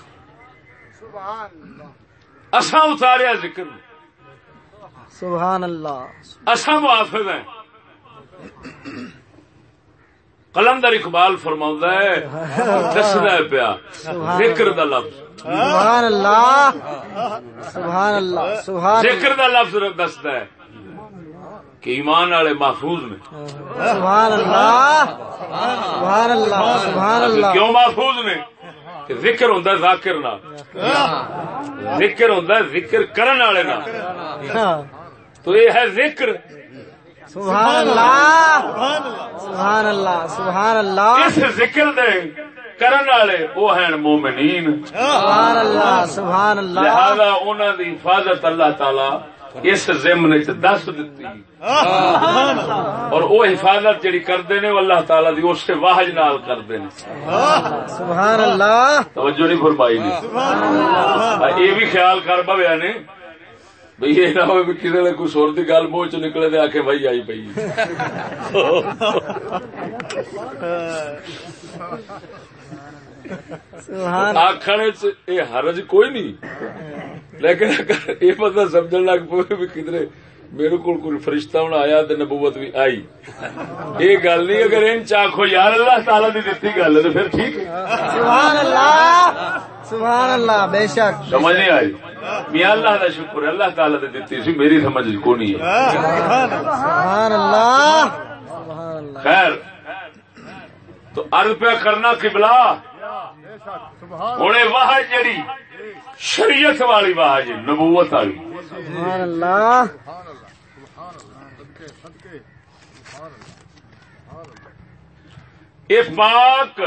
اساں اتاریا ذکر سبحان اللہ اساں محافظ ہیں۔ قلندر اقبال فرماؤں ہے دسنا پیا ذکر دا لفظ۔ سبحان اللہ سبحان اللہ سبحان ذکر دا لفظ دستا ہے کہ ایمان والے محفوظ نے۔ سبحان اللہ سبحان اللہ سبحان اللہ کیوں محفوظ نے؟ کہ ذکر ہوں ذاکر نال۔ ذکر ہوں ذکر کرن والے نال۔ ہاں۔ تو یہ ہے ذکر۔ سبحان اللہ. سبحان اللہ. سبحان اللہ. اس ذکر دے کرن والے وہ ہیں مومنین. سبحان اللہ. سبحان اللہ. لہذا انہوں دی حفاظت اللہ تعالی اس ضمن چ دس دیتی اور وہ حفاظت جڑی کرتے نے وہ اللہ تعالی دی اس واہج نال کرتے نے. سبحان اللہ. توجہ نہیں فرمائی نہیں یہ بھی خیال کر پویا نے بھئی یہ نہ ہوئے کسی نے کوئی سور گل منہ چ نکلے دے آخ بھائی آئی سبحان آخر یہ حرج کوئی نہیں۔ لیکن یہ پتا سمجھ لگ پے بھی کدھر میرے کو کوئی فرشتہ ہونا آیا تو نبوت بھی آئی۔ یہ گل نہیں اگر ان چاخو یار اللہ تعالی دی دتی گل تو پھر ٹھیک سبحان اللہ سبحان اللہ بے شک۔ سمجھ نہیں آئی؟ میاں اللہ کا شکر اللہ تعالی نے دیتی سی میری سمجھ کو نہیں ہے۔ سبحان اللہ سبحان اللہ خیر تو ارد پہ کرنا قبلہ۔ ہوں واہ جڑی شریعت والی واہ جی نبوت والی۔ سبحان اللہ یہ پاک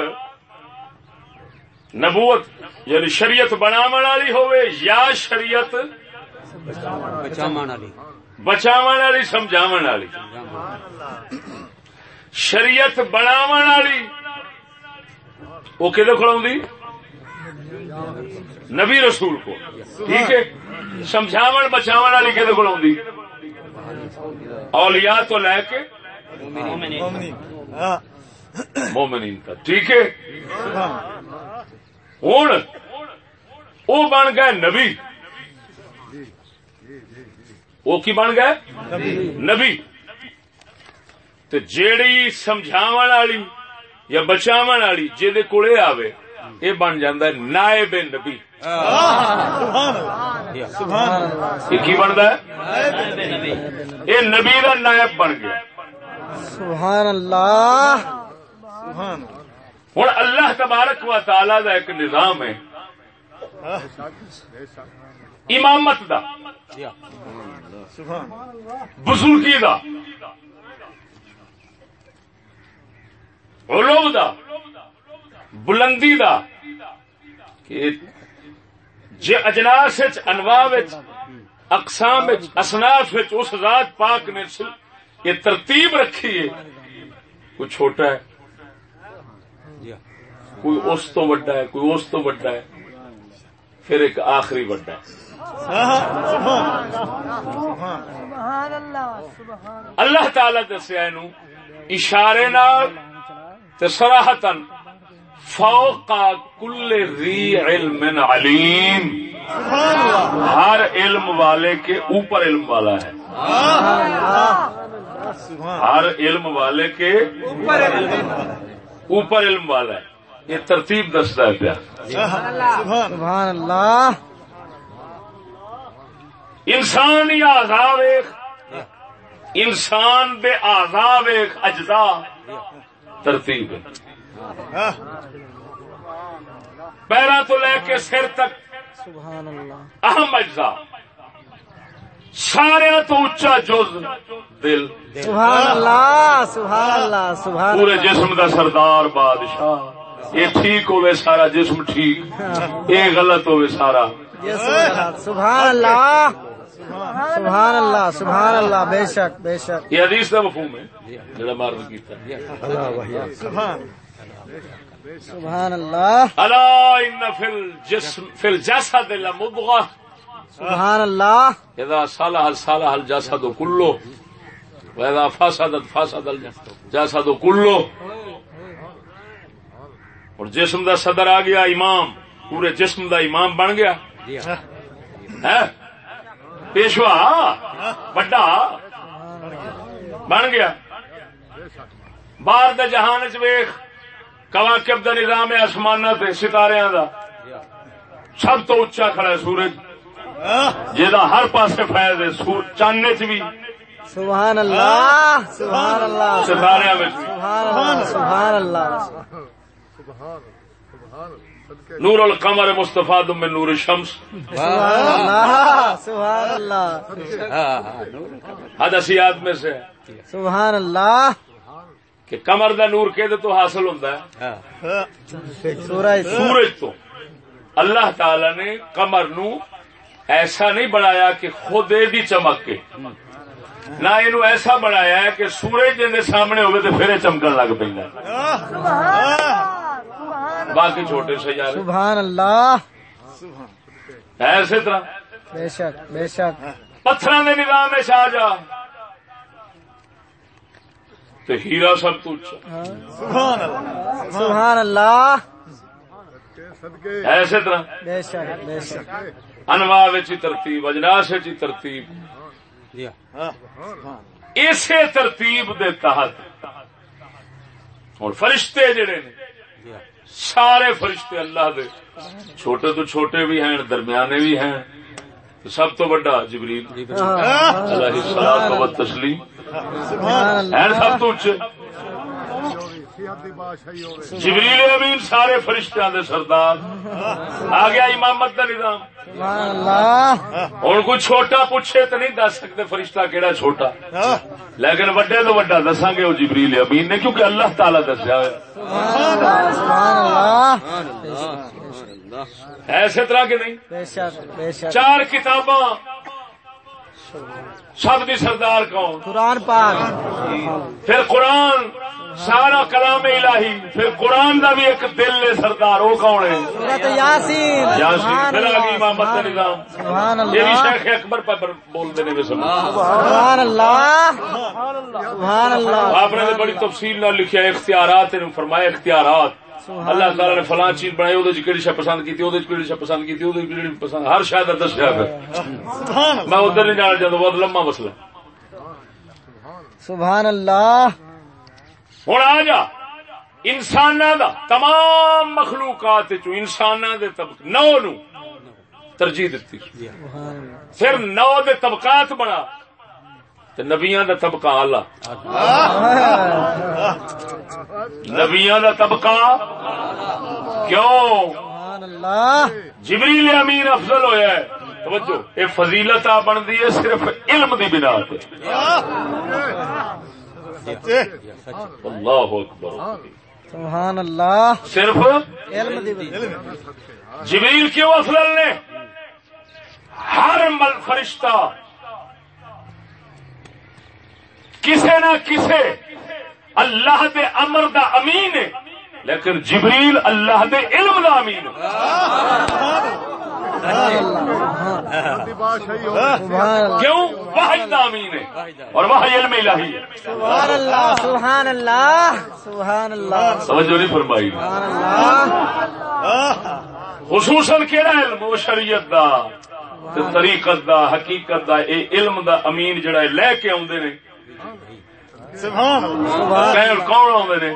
نبوت یعنی شریعت بناو والی ہوئے یا شریعت بچاو والی. سمجھاو والی شریعت بناو والی وہ کدے کھڑا نبی رسول کو ٹھیک ہے؟ سمجھاو بچاو والی کہ اولیاء تو لے کے مومنین. کا ٹھیک ہے؟ ہوں وہ بن گئے نبی۔ وہ کی بن گئے؟ نبی. تو جیڑی سمجھاو والی یا بچاو والی جی کول آوے یہ بن جاندہ نائب نبی۔ یہ کی بنتا ہے؟ یہ نبی کا نائب بن گیا۔ سبحان اللہ۔ ہوں اللہ۔ تبارک و تعالی کا ایک نظام ہے۔ امامت دا۔ بزرگی دا۔ علوم دا۔ بلندی دا۔ کہ جی اجناس انواع اقسام اصناف اس ذات پاک نے یہ ترتیب رکھی ہے۔ کوئی چھوٹا ہے۔ کوئی اس تو بڑا ہے، کوئی اس تو بڑا ہے۔ پھر ایک آخری بڑا ہے۔ اللہ تعالی دسیا اشارے نال سراہتن فوق کل ری علم علیم۔ ہر علم والے کے اوپر علم والا ہے۔ ہر علم والے کے اوپر علم والا ہے۔ یہ ترتیب دستا ہے پیا۔ سبحان اللہ۔ انسان یا ایک انسان بے ایک اجزا ترتیب۔ پیرا تو لے کے سر تک۔ سبحان اللہ۔ اہم اجزا سارے تو اچا جز۔ دل۔ سبحان اللہ سبحان اللہ سبحان پورے اللہ جسم دا سردار بادشاہ۔ یہ ٹھیک ہوئے سارا جسم ٹھیک۔ یہ غلط ہوئے سارا۔ یہ سبحان- سبحان اللہ۔ سبحان اللہ سبحان اللہ بے شک بے شک۔ یہ حدیث کا مفہوم ہے۔ جڑا مارد کیتا سبحان اللہ۔ الا ان فی الجسم فی الجسد لمضغه سبحان اللہ۔ اذا صلح صلح الجسد كله واذا فسدت فسد الجسد كله اور جسم دا صدر آ گیا امام پورے جسم دا امام بن گیا۔ ہے پیشوا بڑا بن گیا۔ باہر دے جہان چ ویخ کواکب دا نظام ہے آسمان تے ستارے دا۔ سب تو اچا کھڑا ہے سورج۔ جہاں ہر پاسے فیض ہے سور چانے چ بھی۔ سبحان اللہ سبحان اللہ ستارے میں سبحان اللہ سبحان اللہ۔ سبحان سبحان صدقے نور القمر مصطفیٰ میں نور شمس۔ سبحان اللہ سبحان اللہ۔ حدثیات میں سے۔ سبحان اللہ۔ کہ کمر دا نور کہ تو حاصل ہوتا ہے۔ سورج تو۔ اللہ تعالی نے کمر نو ایسا نہیں بنایا کہ خود دی چمک کے۔ نہ یہ ایسا بنایا ہے کہ سورج جن سامنے ہوئے تو پھر چمکن لگ پہ باقی چھوٹے سیارے۔ سبحان اللہ۔ ہے اسی طرح۔ بے شک بے شک۔ پتھر نظام میں شاہ جا تو ہیرا سب تو اچھا سبحان اللہ۔ اسی طرح۔ بے شک بے شک۔ انواع ہی ترتیب اجناس ہی ترتیب۔ اسی ترتیب دے تحت۔ اور فرشتے جڑے نے سارے فرشتے اللہ دے۔ چھوٹے تو چھوٹے بھی ہیں درمیانے بھی ہیں۔ سب تو بڑا جبریل۔ علیہ السلام و تسلیم ہیں سب تو اچے جبریل امین سارے فرشتیاں دے سردار۔ آ گیا امامت دا نظام۔ ہوں کوئی چھوٹا پوچھے تو نہیں دس سکتے فرشتہ کہڑا چھوٹا۔ لیکن وڈے تو وڈا دساں گے وہ جبریل امین نے کیونکہ اللہ تعالی دسیا ہوا اسی طرح کہ نہیں۔ چار کتاباں سب دی سردار کون؟ قرآن پاک۔ پھر قرآن سارا کلام الہی پھر قرآن دا بھی ایک دل ہے سردار وہ کون ہے؟ یاسین۔ یاسین پھر نظام۔ سبحان یہ شیخ اکبر پر بول دینے میں سمجھ سبحان اللہ۔ سبحان اللہ۔ آپ نے بڑی تفصیل نہ لکھا ہے اختیارات نے فرمایا اختیارات۔ اللہ تعالی نے فلاں چیز بنائی وہ کہڑی شہ پسند کی وہ کہڑی شہ پسند کی وہ کہڑی پسند ہر شاید دسیا پھر. میں ادھر نہیں جانا چاہتا بہت لمبا مسئلہ سبحان اللہ. ہوں آ جا انسان دا تمام مخلوقات چو انسان دے طبق نو نو ترجیح دیتی پھر نو دے طبقات بنا۔ تے نبیاں دا طبقہ آلہ نبیاں دا طبقہ کیوں؟ جبریل امین افضل ہویا ہے۔ توجہ یہ فضیلت آ بنتی ہے صرف علم دی بنا اللہ اکبر۔ سبحان اللہ۔ صرف علم دی جبریل کیوں افضل نے؟ ہر مل فرشتہ کسے نہ کسے اللہ دے امر دا امین ہے۔ لیکن جبریل اللہ دے علم دا امین کیوں؟ وحی دا امین ہے۔ اور وحی علم الہی ہے۔ سبحان اللہ سبحان اللہ سبحان اللہ توجہ نہیں فرمائی۔ سبحان اللہ خصوصاً کہڑا علم؟ وہ شریعت دا طریقت دا حقیقت دا اے علم دا امین جڑا ہے لے کے آندے نے۔ کون آدھے نے؟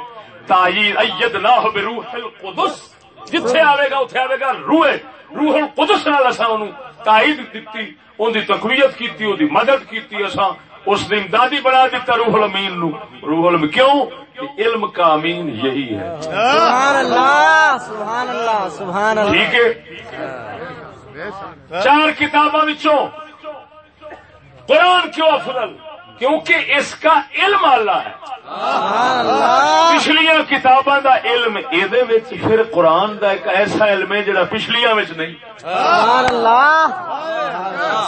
اید نہ القدس جتھے آئے گا گا روح روح القدس نال اساں اونوں تائید دتی اون دی تقویت کیتی اون دی مدد کیتی اساں۔ اس نے امدادی بنا دیتا روح الامین نو۔ روح الامین کیوں؟ کہ علم کا امین یہی ہے۔ سبحان اللہ سبحان اللہ سبحان اللہ۔ ٹھیک ہے؟ چار کتاباں وچوں۔ قرآن کیوں افضل؟ کیونکہ اس کا علم اللہ ہے۔ سبحان اللہ۔ پچھلیاں کتاباں دا علم ایدے وچ پھر قرآن دا ایک ایسا علم ہے جڑا پچھلیاں وچ نہیں۔ سبحان اللہ۔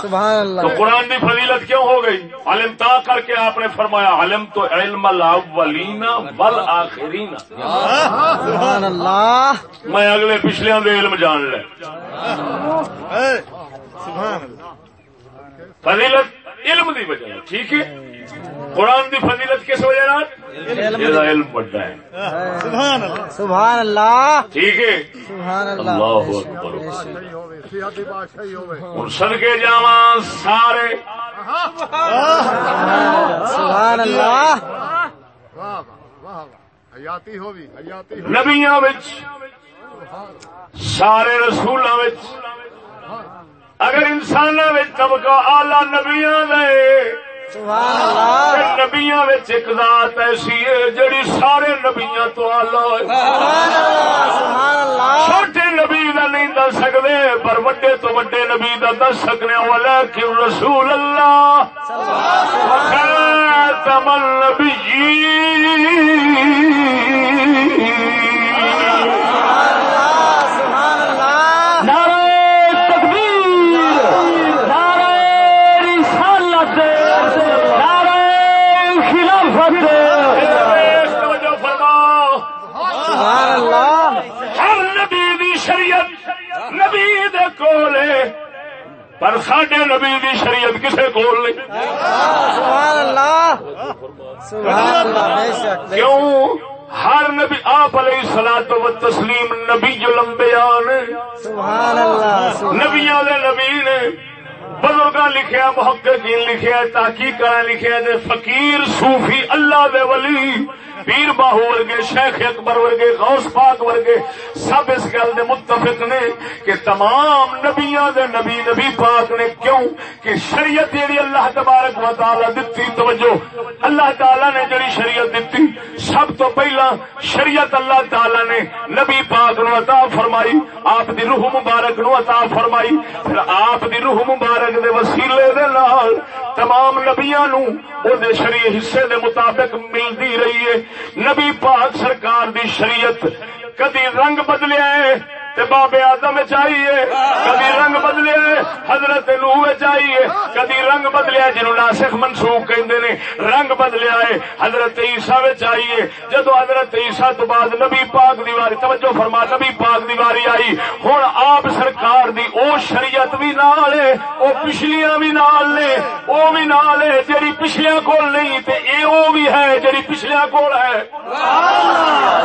سبحان تو اللہ قرآن دی فضیلت کیوں ہو گئی؟ علم تا کر کے آپ نے فرمایا علم تو علم الاولین والآخرین۔ سبحان اللہ۔ میں اگلے پچھلیاں دے علم جان لے۔ فضیلت علم دی وجہ ٹھیک ہے؟ قرآن دی فضیلت کس وجہ علم بڑا ہے۔ سبحان اللہ۔ ٹھیک ہے؟ سبحان اللہ ہوں صدقے جاواں سارے۔ سبحان اللہ نبیاں وچ سارے رسولاں وچ۔ اگر طبقہ سبحان اللہ۔ نبیاں وچ ایک ذات ایسی ہے جڑی سارے نبیاں تو اللہ چھوٹے نبی دا نہیں دس سکتے پر وڈے تو وڈے نبی دا دس سکنے والا کیوں رسول اللہ۔ خاتم النبیین۔ پر ساڈے نبی دی شریعت کسے کول نہیں. سبحان اللہ. سبحان اللہ. کیوں؟ ہر نبی آپ علیہ سلاد و تسلیم نبی جو لمبے آنے سبحان اللہ. نبیاں دے نبی نے بزرگاں لکھیا محققین لکھیا تحقیق کرا لکھیا دے فقیر صوفی اللہ دے ولی پیر باہو ورگے، شیخ اکبر ورگے، غوث پاک ورگے، سب اس گل دے متفق نے کہ تمام نبیاں دے نبی نبی پاک نے کیوں کہ شریعت جیڑی اللہ تبارک و تعالی دتی، توجہ، اللہ تعالی نے جڑی شریعت دتی، سب تو پہلا شریعت اللہ تعالی نے نبی پاک نو عطا فرمائی، آپ دی روح مبارک نو عطا فرمائی، پھر آپ دی روح مبارک دے وسیلے دے نال تمام نبیاں نو او دے شریع حصے دے مطابق ملدی رہی ہے۔ نبی پاک سرکار دی شریعت کدی رنگ بدلیا ہے تے بابے آدم چاہیے کبھی رنگ بدلے، حضرت نوح چاہیے کبھی رنگ بدلیا جنہوں ناسخ منسوخ کہندے نے۔ رنگ بدلیا ہے، حضرت عیسیٰ چاہیے جدو حضرت عیسیٰ تو بعد نبی پاک دیواری توجہ فرما، نبی پاک دیواری آئی۔ ہوں آپ سرکار دی او شریعت بھی نال ہے، او پچھلیاں بھی نال نے۔ او بھی نال ہے جیڑی پچھلیاں کول نہیں، تے اے او بھی ہے جیڑی پچھلیاں کول ہے۔ یہ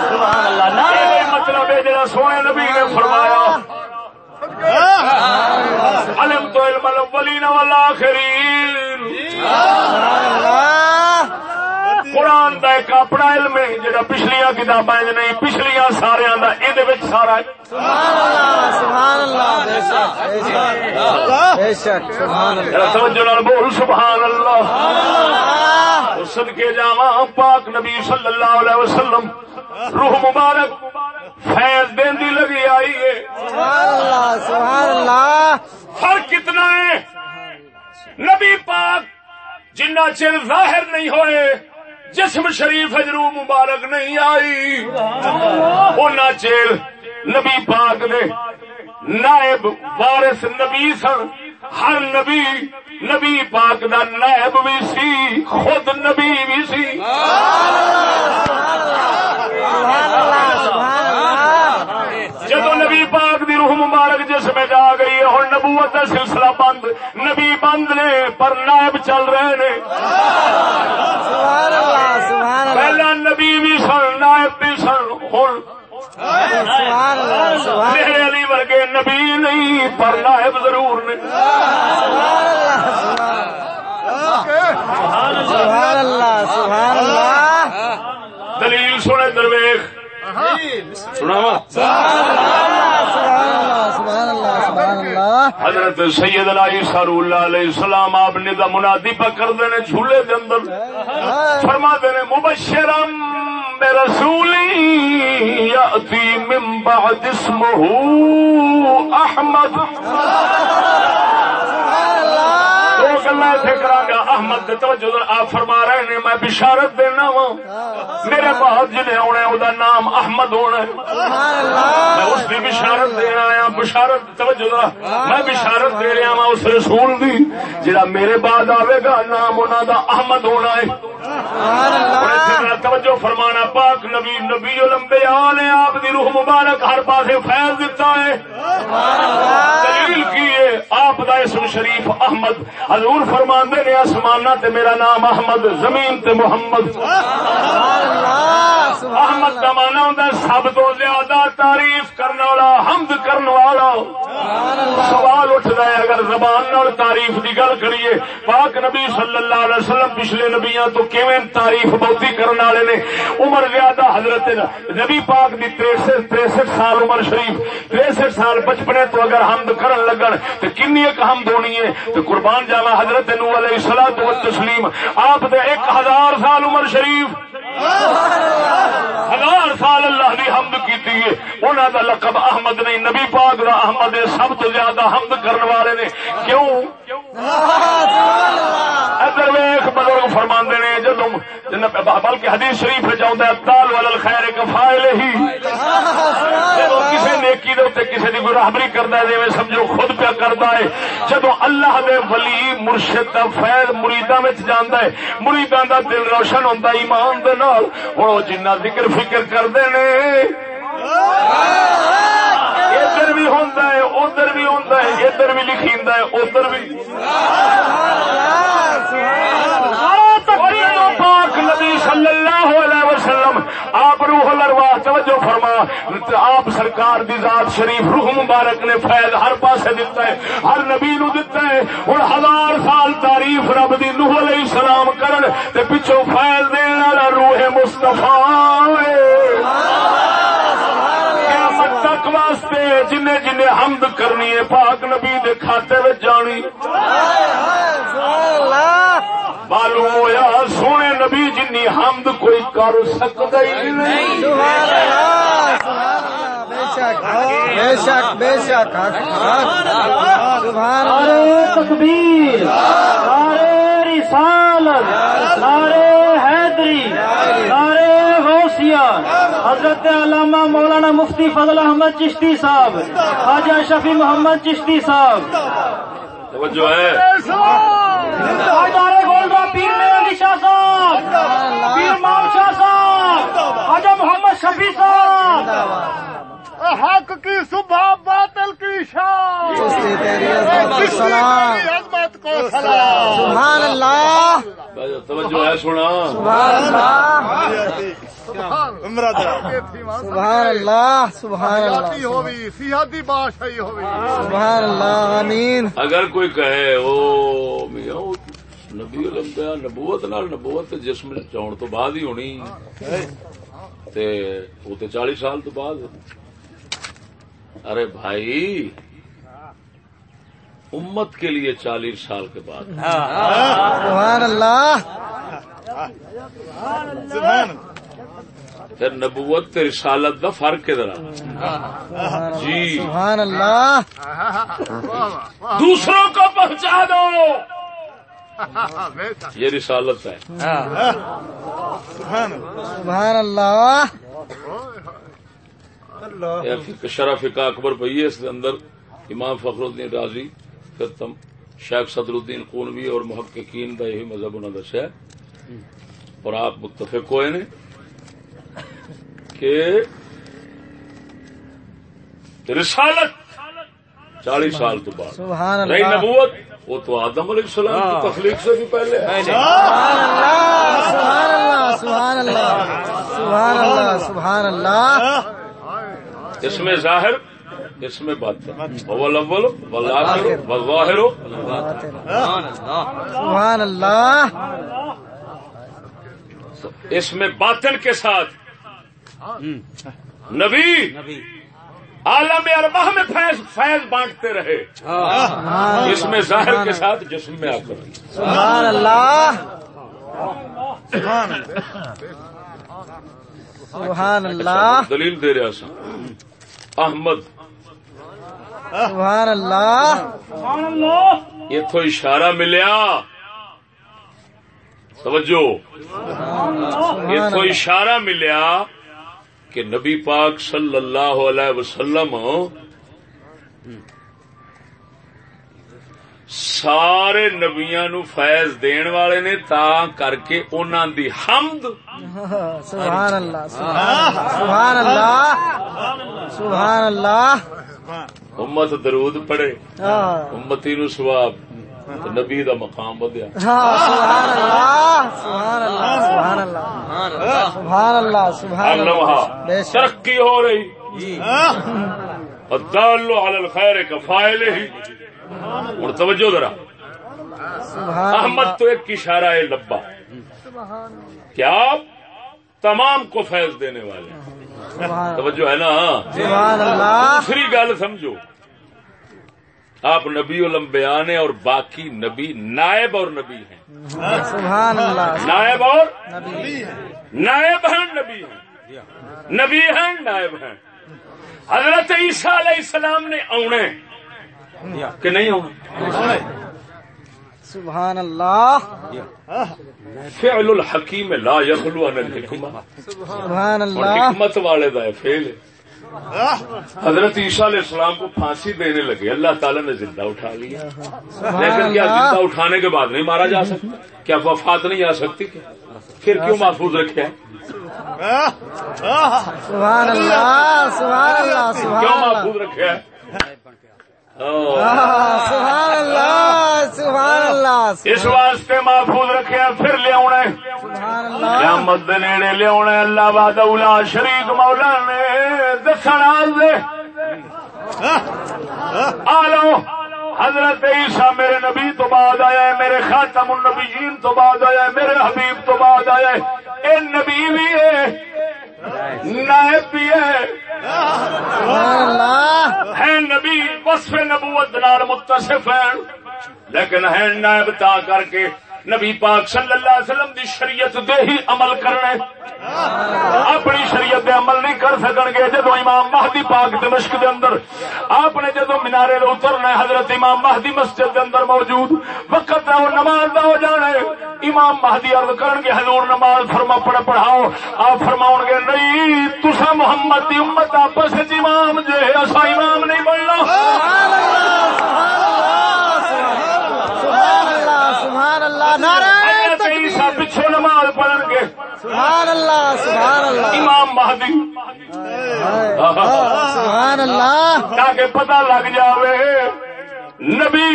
مطلب ہے جڑا سونے نبی نے فرمایا علم تو علم الاولین والآخرین قرآن دا ایک اپنا علم ہے جڑا پچھلیاں کتاباں وچ نہیں پچھلیاں سارے دا اے وچ سارا ہے سبحان اللہ بے شک بے شک بے شک سبحان اللہ ذرا توجہ نال بول سبحان اللہ صدقے جاواں پاک نبی صلی اللہ علیہ وسلم روح مبارک فیض دیندی لگی آئی ہے۔ سبحان اللہ سبحان اللہ۔ فرق کتنا ہے۔ نبی پاک جنہ چر ظاہر نہیں ہوئے جسم شریف روح مبارک نہیں آئی۔ اونا چیر نبی پاک نے نائب وارث نبی سن۔ ہر نبی نبی پاک دا نائب بھی سی خود نبی بھی سی۔ جدو نبی پاک دی روح مبارک جس میں جا گئی ہے ہوں نبوت کا سلسلہ بند۔ نبی بند نے پر نائب چل رہے نے۔ پہلا نبی بھی سن نائب بھی سن ہوں میرے علی ورگے نبی نہیں پر نائب ضرور نے سبحان اللہ سبحان اللہ۔ دلیل سنے درویش۔ سناوا سبحان اللہ سبحان اللہ سبحان اللہ حضرت سید علی سارو اللہ علیہ السلام آپ نے دا منادی پکڑ کر دینے جھولے دے اندر فرما دینے، مبشرم برسولی یأتی من بعد اسمه احمد۔ گلا اتنے کرا گا احمد توجہ آپ فرما رہے نے میں بشارت دینا وا۔ میرے بعد آنا ہے دا نام احمد ہونا میں اس کی بشارت دینا آیا بشارت توجہ میں بشارت دے رہا ہوں اس رسول دی جڑا میرے بعد آئے گا نام انہوں دا احمد ہونا ہے۔ توجہ فرمانا پاک نبی نبی لمبے نے آپ دی روح مبارک ہر پاسے فیض دیتا ہے۔ دلیل کی ہے آپ دا اسم شریف احمد۔ حضور فرماندے نے آسمانہ تے میرا نام احمد زمین تے محمد۔ احمد کا مانا ہوں سب تو زیادہ تعریف کرنے والا حمد کرنے والا۔ سوال اٹھتا ہے اگر زبان نال تعریف کی گل کریے۔ پاک نبی صلی اللہ علیہ وسلم پچھلے نبیاں تو کیویں تعریف بہتی کرنے والے نے؟ عمر زیادہ حضرت نبی پاک دی تریسٹھ تریسٹھ سال عمر شریف، تریسٹھ سال بچپنے تو اگر حمد کرن لگن تو کنی ایک حمد ہونی ہے؟ تو قربان جاوا حضرت نو علیہ السلام و تسلیم آپ دے ایک ہزار سال عمر شریف۔ ہزار سال اللہ دی حمد کیتی ہے۔ انہوں دا لقب احمد نہیں، نبی پاک دا احمد ہے۔ سب تو زیادہ حمد کرنے والے نے۔ کیوں؟ ادھر ویخ بزرگ فرما نے جدو بلکہ حدیث شریف جاؤں تال وال خیر کفائل ہی۔ جدو کسی نیکی دے کسی کی کوئی راہبری کرتا ہے جی سمجھو خود پیا کرتا ہے۔ جدو اللہ دے ولی مرشد دا فیض مریدا جانا ہے، مریداں دا دل روشن ہوتا ایمان دے نال ہوں جنہ ذکر فکر کرتے ہیں ادھر بھی ہوتا ہے، ادھر بھی ہوتا ہے، ادھر بھی لکھی ہے، ادھر بھی۔ پاک نبی صلی اللہ علیہ وسلم آپ روح الارواح توجہ فرما آپ سرکار دی ذات شریف روح مبارک نے فیض ہر پاسے دیتا ہے ہر نبی نو دیتا ہے۔ ہوں ہزار سال تعریف رب دی نوح علیہ السلام کرن تے پچھو فیض دین والا روح مصطفیٰ قیامت تک واسطے جن جن حمد کرنی ہے پاک نبی دے کھاتے میں جانی۔ معلوم سونے نبی جنی حمد کوئی کر سکتا ہی نہیں بے شک بے شک بے شک سبحان اللہ تکبیر نعرے رسالت نعرے حیدری نعرے غوثیہ حضرت علامہ مولانا مفتی فضل احمد چشتی صاحب خواجہ شفیع محمد چشتی صاحب توجہ ہے۔ تاجدار گولڈا پیر میرا علی شاہ صاحب پیر مام شاہ صاحب خواجہ محمد شفیع صاحب۔ حق کی صبح باطل کی تیری عظمت کو سلام۔ عظمت کو سلام۔ سبحان اللہ۔ توجہ ہے سنا سبحان اللہ۔ سبحان اللہ۔ سبحان اللہ ہوئی بادشاہی ہوئی۔ سبحان اللہ آمین۔ اگر کوئی کہے او میاں او نبی الانبیاء نبوت نال نبوت جسم چون تو بعد ہی ہونی۔ تے وہ تے چالی سال تو بعد ارے بھائی امت کے لیے چالیس سال کے بعد۔ سبحان اللہ۔ پھر نبوت رسالت دا فرق ادھر جی۔ سبحان اللہ۔ دوسروں کو پہنچا دو۔ یہ رسالت ہے۔ سبحان اللہ۔ شرف فقہ اکبر ہے اس کے اندر امام فخر الدین راضی پھر تم شیخ صدر الدین قونوی اور محققین کا یہی مذہب انہوں نے دسیا ہے۔ اور آپ متفق ہوئے نے کہ رسالت چالیس سال تو بعد۔ سبحان رہی اللہ نبوت وہ تو آدم علیہ السلام کی تخلیق سے بھی پہلے ہے۔ سبحان اللہ سبحان اللہ سبحان اللہ سبحان اللہ۔ اس میں ظاہر اس میں بات اول اول والآخر والظاہر سبحان اللہ۔ اس میں باطن کے ساتھ۔ نبی عالم ارباہ میں فیض فیض بانٹتے رہے۔ اس میں ظاہر کے ساتھ جسم میں آ کر۔ سبحان اللہ۔ سبحان اللہ۔ دلیل دے رہا سا۔ احمد۔ سبحان اللہ۔ یہ تو اشارہ ملیا۔ سمجھو؟ یہ تو اشارہ ملیا کہ نبی پاک صلی اللہ علیہ وسلم سارے نبیاں نو فیض دین والے نے تا کر کے انہاں دی حمد۔ سبحان اللہ سبحان اللہ سبحان اللہ امت درود پڑے ہاں۔ امتی نو سواب تے نبی دا مقام بدیا ہاں، سبحان اللہ سبحان اللہ سبحان اللہ سبحان اللہ سبحان اللہ ترقی ہو رہی۔ الدال علی الخیر کا فائل ہی۔ اور توجہ ذرا۔ احمد تو ایک اشارہ ہے لبا۔ کہ آپ تمام کو فیض دینے والے ہیں۔ توجہ ہے نا؟ دوسری گل سمجھو۔ آپ نبی الانبیاء نے اور باقی نبی نائب اور نبی ہیں۔ سبحان اللہ۔ نائب اور نبی نائب ہیں نبی ہیں۔ نبی ہیں نائب ہیں۔ حضرت عیسیٰ علیہ السلام نے کہ نہیں اونے سبحان اللہ۔ فعل الحکیم لا یخلو عن الحکمہ۔ سبحان اللہ۔ حکمت والے دا فیل حضرت عیسیٰ علیہ السلام کو پھانسی دینے لگے۔ اللہ تعالیٰ نے زندہ اٹھا لیا۔ لیکن کیا زندہ اٹھانے کے بعد نہیں مارا جا سکتا؟ کیا وفات نہیں آ سکتی؟ کیا پھر کیوں محفوظ رکھے؟ سبحان اللہ سبحان اللہ کیوں محفوظ رکھے؟ سبحان اللہ سبحان اللہ اس واسطے محفوظ رکھے پھر لیا سبحان اللہ۔ قیامت دے نیڑے لیا اللہ باد شریک مولا نے دسنا دے۔ آلو حضرت عیسیٰ میرے نبی تو بعد آیا ہے میرے خاتم النبیین تو بعد آیا ہے میرے حبیب تو بعد آیا ہے۔ اے نبی بھی ہے نائب بھی ہے۔ سبحان ہے نبی وصف نبوت نال متصف ہیں۔ لیکن ہے نائب تا کر کے نبی پاک صلی اللہ علیہ وسلم دی شریعت دے ہی عمل کرنا اپنی شریعت دے عمل نہیں کر سکن گے جدو امام مہدی پاک دمشق دے اندر۔ آپ نے جدو مینارے اترنا حضرت امام مہدی مسجد دے اندر موجود۔ وقت ہے وہ نماز دا ہو جانا ہے۔ امام مہدی عرض کرن گے، حضور نماز فرما، پڑھ، پڑھاؤ۔ آپ فرماؤ گے، نہیں تسا محمد دی امت آپس امام جے اسا امام نہیں بننا۔ سبحان عیسیٰ پچھو نماز پڑھن گے۔ سبحان اللہ سبحان اللہ امام مہدی۔ سبحان اللہ تاکہ پتہ لگ جاوے نبی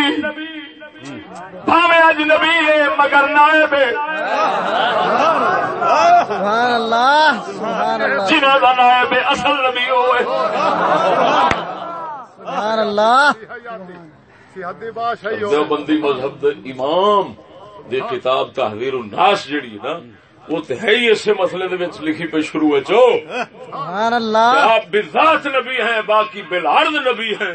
بھاوے اج نبی ہے مگر نائب ہے۔ سبحان اللہ سبحان اللہ جنہ دا نائب اصل نبی ہوئے سبحان اللہ سیادی بادشاہی ہو۔ دیوبندی مذہب دے امام۔ دے کتاب تحذیر الناس جڑی ہے نا وہ تو ہے ہی اسے مسئلے دے وچ لکھی پہ شروع ہے جو۔ سبحان اللہ۔ آپ بذات نبی ہیں باقی بالعرض نبی ہیں۔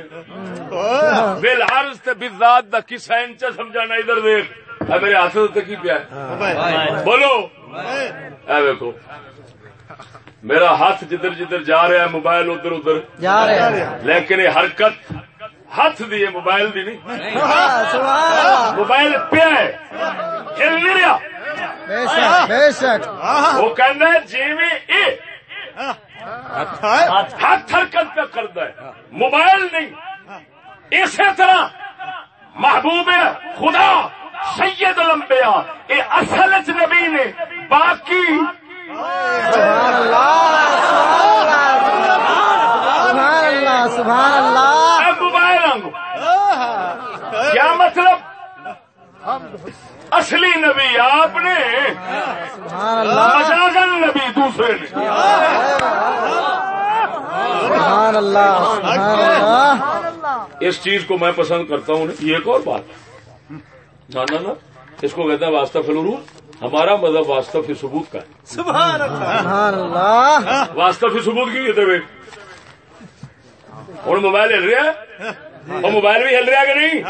بالعرض تے بذات دا کس اینچ سمجھانا ادھر دیکھ اے میرے ہاتھ تے کی پیا ہے؟ بولو۔ اے دیکھو میرا ہاتھ جدھر جدھر جا رہا ہے موبائل ادھر ادھر۔ جا رہے ہیں لیکن یہ حرکت ہاتھ دی ہے موبائل دی نہیں۔ سبحان اللہ۔ موبائل پیا ہے۔ ہل نہیں رہا۔ بے شک بے شک۔ وہ کہنا جی ہاتھ حرکت پہ کرتا ہے۔ موبائل نہیں۔ اسی طرح محبوب خدا سید الانبیاء یہ اصل چ نبی نے باقی۔ سبحان اللہ سبحان اللہ سبحان اللہ اے موبائل انگ کیا مطلب اصلی نبی آپ نے سبحان اللہ۔ مجازن نبی دوسرے نے۔ سبحان اللہ سبحان اللہ۔ اس چیز کو میں پسند کرتا ہوں یہ ایک اور بات۔ نہ نہ اس کو کہتے ہیں واسطہ فلورو ہمارا مذہب واسطہ فی ثبوت کا ہے۔ سبحان اللہ۔ واسطہ فی ثبوت کیوں کہتے ہوئے ہوں موبائل ہل رہا ہے۔ اور موبائل بھی ہل رہا کہ نہیں؟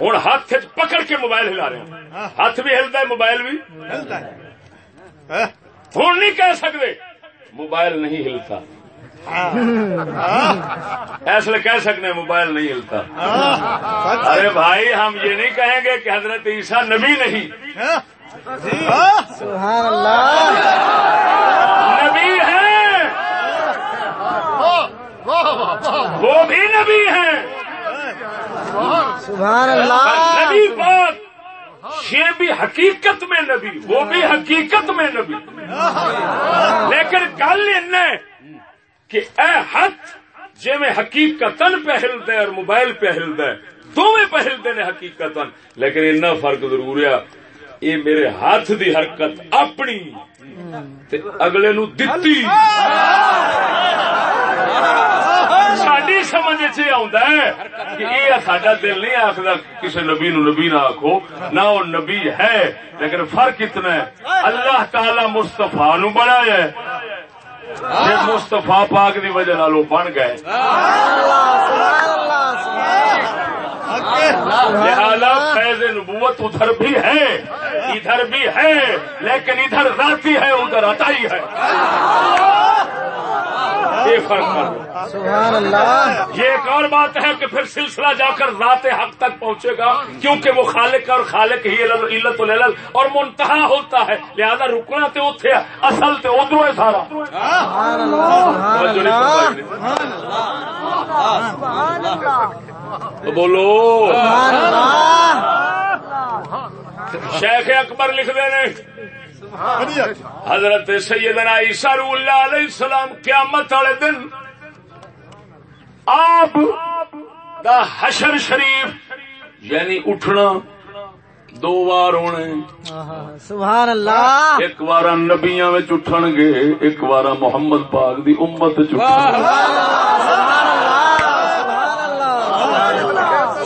ہوں ہاتھ پکڑ کے موبائل ہلا رہے ہیں. ہاتھ بھی ہلتا ہے موبائل بھی؟ ہوں نہیں کہہ سکتے. موبائل نہیں ہلتا. ایسے کہہ سکتے ہیں موبائل نہیں ہلتا. ارے بھائی ہم یہ نہیں کہیں گے کہ حضرت عیسیٰ نبی نہیں. سبحان اللہ. نبی ہے وہ بھی نبی ہیں. سبحان اللہ۔ نبی پاک یہ بھی حقیقت میں نبی وہ بھی حقیقت میں نبی۔ لیکن گل کہ اے ہاتھ جی میں حقیقت پہلتا ہے اور موبائل پہلتا ہے دونوں پہلتے نے حقیقت لیکن اتنا فرق ضرور ہے یہ میرے ہاتھ دی حرکت اپنی تے اگلے نو دتی۔ سمجھ چ آتا ہے کہ یہ ساڈا دل نہیں آخر کسی نبی نو نبی نہ آخو نہ وہ نبی ہے، لیکن فرق اتنا ہے۔ اللہ تعالی مستفا نو بنایا ہے۔ مستفا پاک دی وجہ نال بن گئے۔ لہذا فیض نبوت ادھر بھی ہے، ادھر بھی ہے، لیکن ادھر ذاتی ہے، ادھر عطائی ہے۔ یہ فرق کر سبحان اللہ۔ یہ ایک اور بات ہے کہ پھر سلسلہ جا کر ذات حق تک پہنچے گا کیونکہ وہ خالق اور خالق ہی علت العلل اور منتہا ہوتا ہے۔ لہذا رکنا تے اتنے اصل تے ادھر ہے سارا۔ سبحان اللہ۔ بولو۔ سبحان اللہ۔ شیخ اکبر لکھ دے نے۔ حضرت سیدنا عیسیٰ روح اللہ علیہ السلام قیامت والے دن آپ دا حشر شریف یعنی اٹھنا دو بار ہونے سبحان اللہ ایک بار نبیاں میں اٹھن گے ایک بار محمد پاک دی امت چ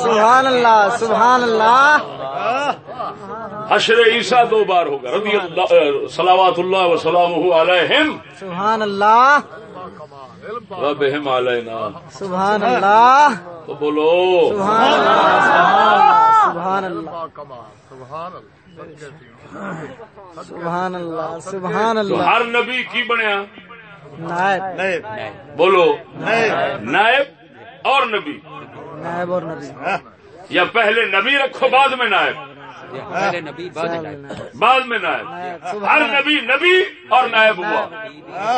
سبحان اللہ سبحان اللہ حشر عیسیٰ دو بار ہوگا. رضی اللہ صلوات اللہ وسلام علیہم. سبحان اللہ. وبہم علینا. سبحان اللہ. تو بولو. سبحان اللہ. سبحان اللہ. سبحان اللہ. سبحان اللہ سبحان اللہ. ہر نبی کی بنیا؟ نائب. بولو. نائب اور نبی. نائب اور نبی. یا پہلے نبی رکھو بعد میں نائب. بعد نائب بعد میں نائب۔ ہر نبی نبی اور نائب ہوا۔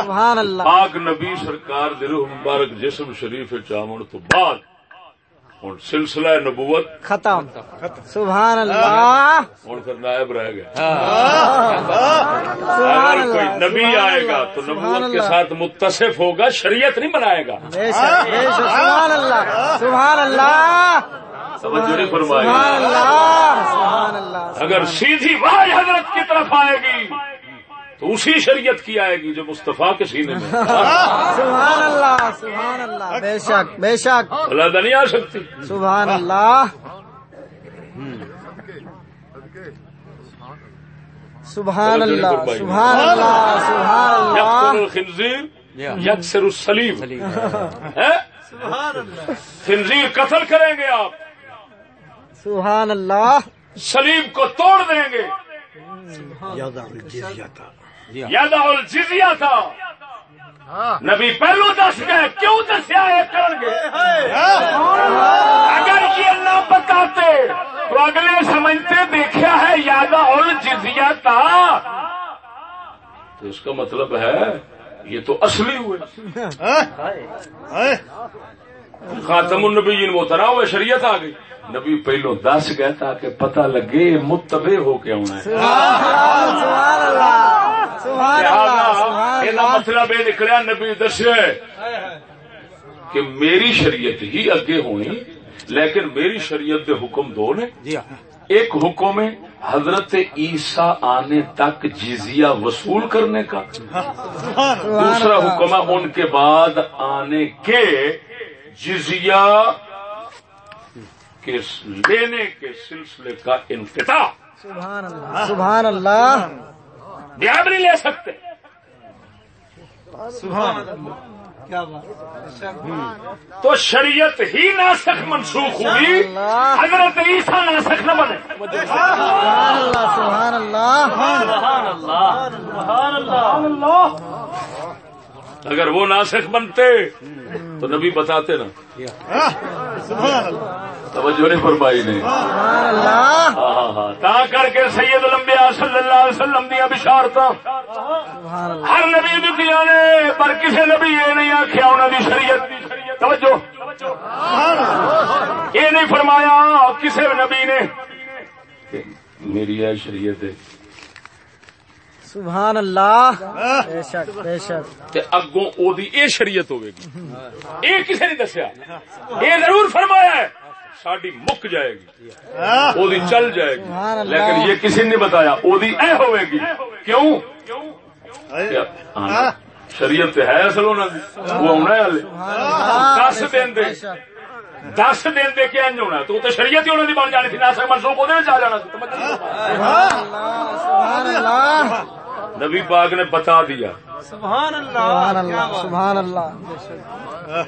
سبحان اللہ پاک نبی سرکار دل مبارک جسم شریف چامن تو بعد ہوں سلسلہ نبوت ختم۔ سبحان اللہ۔ ہوں پھر نائب رہ گیا سبحان اگر کوئی نبی آئے گا تو نبوت کے۔ ساتھ متصف ہوگا شریعت نہیں بنائے گا۔ سبحان اللہ۔ سبحان اللہ۔ توجہ نہیں فرمائے اگر سیدھی واج حضرت کی طرف آئے گی تو اسی شریعت کی آئے گی جو مصطفیٰ کے سینے میں۔ سبحان اللہ سبحان اللہ بے شک بے شک۔ علیحدہ نہیں آ سکتی۔ سبحان اللہ سبحان اللہ سبحان اللہ سبحان اللہ الخنزیر یکسر السلیم؟ خنزیر قتل کریں گے آپ۔ سبحان اللہ سلیم کو توڑ دیں گے۔ یاد الجزیہ تھا یاد الجزیہ تھا۔ نبی پہلو دس گئے کیوں دسیا اگر یہ نہ بتاتے تو اگلے سمجھتے دیکھا ہے یاد الجزیہ تھا۔ تو اس کا مطلب ہے یہ تو اصلی ہوئے۔ خاتم النبیین وہ طرح ہوئے شریعت آ گئی۔ نبی پہلو دس گئے تاکہ پتہ لگے متبع ہو کے آنا ہے۔ سبحان اللہ سبحان اللہ سبحان یہ اللہ۔ مطلب یہ نکلیا نبی دسے کہ میری شریعت ہی اگے ہونی لیکن میری شریعت دے حکم دو نے۔ جی ہاں۔ ایک حکم ہے حضرت عیسیٰ آنے تک جزیہ وصول کرنے کا۔ دوسرا حکم ہے ان کے بعد آنے کے جزیہ کے لینے کے سلسلے کا انقطاع۔ سبحان اللہ سبحان اللہ۔ آپ نہیں لے سکتے۔ تو شریعت ہی ناسخ منسوخ ہوئی اللہ۔ حضرت عیسیٰ ناسخ نہ بنے۔ سبحان اللہ۔ سبحان اللہ۔ اگر وہ ناسخ بنتے تو نبی بتاتے نا۔ توجہ نہیں فرمائی نے۔ ہاں، ہاں، ہاں۔ تا کر کے سید الانبیاء صلی اللہ علیہ وسلم دیا بشارتا سبحان اللہ ہر نبی دکھیا نے پر کسی نبی یہ نہیں آخیا انہوں نے شریعت۔ توجہ۔ یہ نہیں فرمایا کسی نبی نے۔ میری ہے شریعت سبحان اللہ. بے شک بے شک. تے اگوں او دی اے شریعت ہوے گی اے کسے نہیں دسیا؟ اے ضرور فرمایا ہے۔ ساڈی مک جائے گی۔ او دی چل جائے گی۔ لیکن یہ کسی نے نہیں بتایا۔ او دی اے ہوے گی۔ کیوں؟ شریعت ہے اصل انہاں دی۔ وہ ہے ہلے۔ دس دن دے؟ بے شک. دس دن دے کے انج ہونا تو تے شریعت ہی انہاں دی بن جانی تھی ناسخ منسوخ وچ آ جانا۔ نبی پاک نے بتا دیا۔ سبحان اللہ سبحان اللہ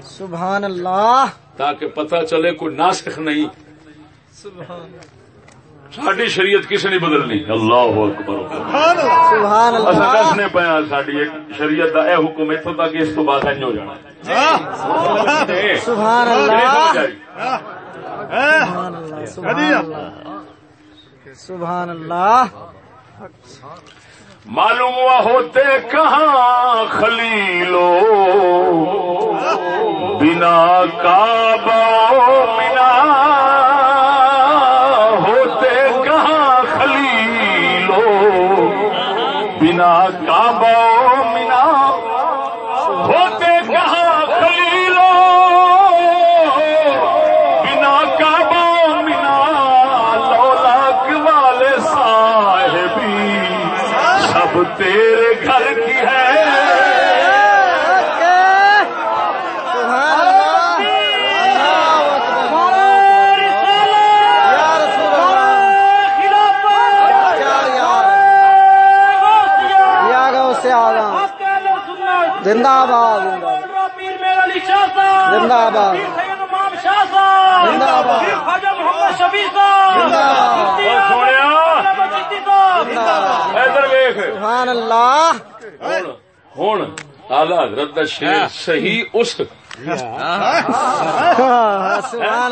سبحان اللہ۔ تاکہ پتہ چلے کوئی ناسخ نہیں۔ ساری شریعت کسی نہیں بدلنی؟ اللہ اکبر۔ سبحان اللہ۔ دسنے پیا ساری ایک شریعت کا یہ حکم اتوں تک اس تو بعد انج ہو جانا۔ سبحان اللہ سبحان اللہ معلوم ہوا ہوتے کہاں خلیلو بنا کعبہ بنا ہوتے کہاں خلیلو بنا کعبہ ویخ سبحان اللہ۔ ہوں ہوں آلہ حضرت دا شیر صحیح اس۔ سبحان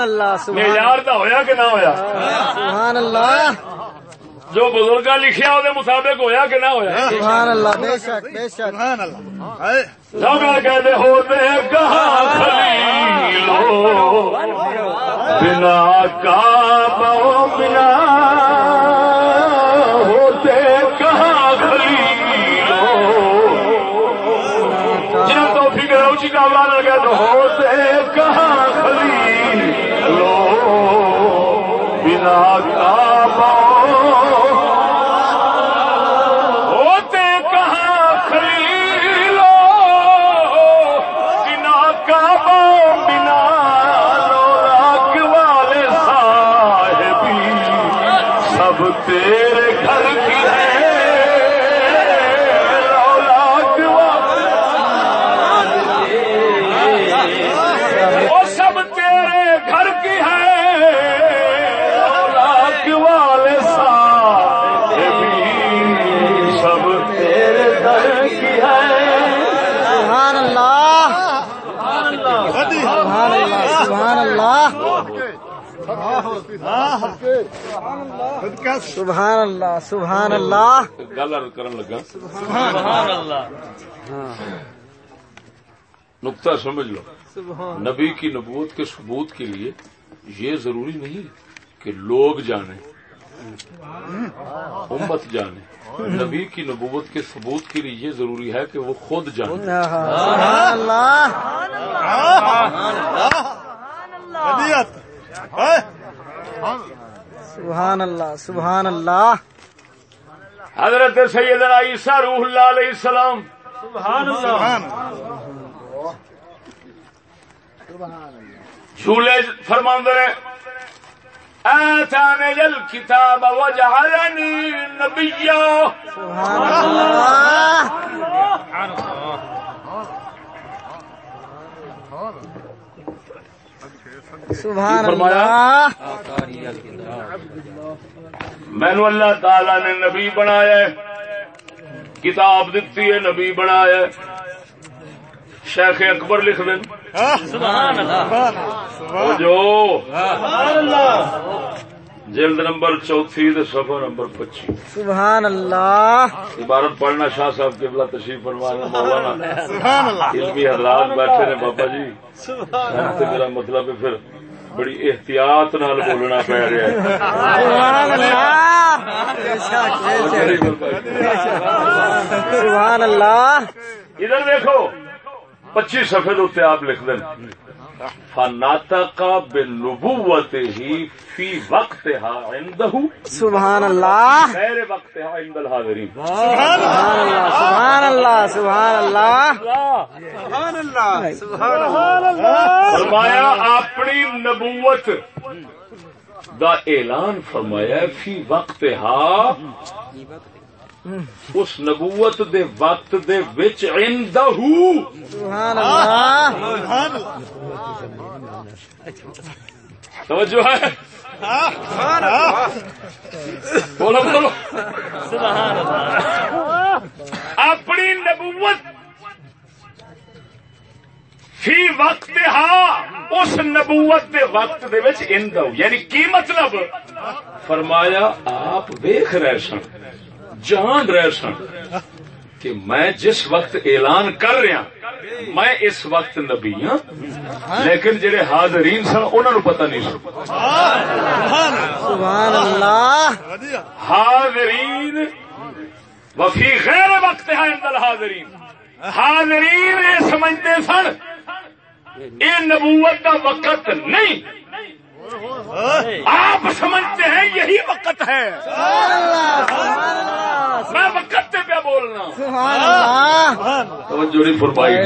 اللہ سبحان معیار دا ہویا کہ نہ ہویا؟ سبحان اللہ۔ جو بزرگاں لکھیا وہ مطابق ہویا کہ نہ ہویا؟ سبحان اللہ بے شک بے شک۔ سبحان اللہ۔ ہائے۔ جگہ کہتے ہوتے کہاں خلیلو۔ بنا کعبہ بنا۔ فکر اونچی تو ہو سبحان اللہ سبحان اللہ گل کرن لگا نقطہ سمجھ لو نبی کی نبوت کے ثبوت کے لیے یہ ضروری نہیں کہ لوگ جانے امت جانے نبی کی نبوت کے ثبوت کے لیے یہ ضروری ہے کہ وہ خود جانے سبحان اللہ سبحان اللہ سبحان اللہ۔ حضرت سیدنا عیسیٰ روح اللہ علیہ السلام۔ سبحان جھولے فرماندے نے آتانی الکتاب وجعلنی نبیا۔ سبحان اللہ۔ سبحان فرمایا؟ اللہ۔ مینو اللہ تعالی نے نبی بنایا ہے کتاب دیتی ہے نبی بنایا ہے۔ شیخ اکبر لکھ دیں وہ جو جلد نمبر چوتھی صفحہ نمبر پچیس۔ سبحان اللہ۔ عبارت پڑھنا شاہ صاحب کے بلا تشریف فرمانا مولانا۔ سبحان اللہ۔ علمی حضرات بیٹھے نے بابا جی۔ سے میرا مطلب ہے پھر بڑی احتیاط نال بولنا پی رہا ہے۔ سبحان۔ سبحان ادھر دیکھو پچیس اتنے آپ لکھ دیں۔ فناتا کا بے نبوت ہی فی وقت ہا سبحان اللہ. خیر وقت عند الحاضرین. سبحان اللہ. سبحان اللہ. سبحان اللہ. فرمایا اپنی نبوت دا اعلان فرمایا فی وقت ہا اس نبوت دے وقت دے وچ عندہ سبحان اللہ توجہ ہے؟ سبحان اللہ بولو بولو. سبحان اللہ اپنی نبوت فی وقت ہا، اس نبوت دے وقت دے وچ اندو یعنی کی مطلب؟ فرمایا، آپ ویخ رہے سن۔ جان رہے سن کہ میں جس وقت اعلان کر رہا میں اس وقت نبی ہاں لیکن جڑے حاضرین سن انہوں پتہ نہیں سن۔ سبحان اللہ۔ حاضرین وفی غیر وقت ہے اندر حاضرین۔ حاضرین یہ سمجھتے سن یہ نبوت کا وقت نہیں۔ آپ سمجھتے ہیں یہی وقت ہے۔ میں وقت پہ بولنا توجہ نہیں فرمائی۔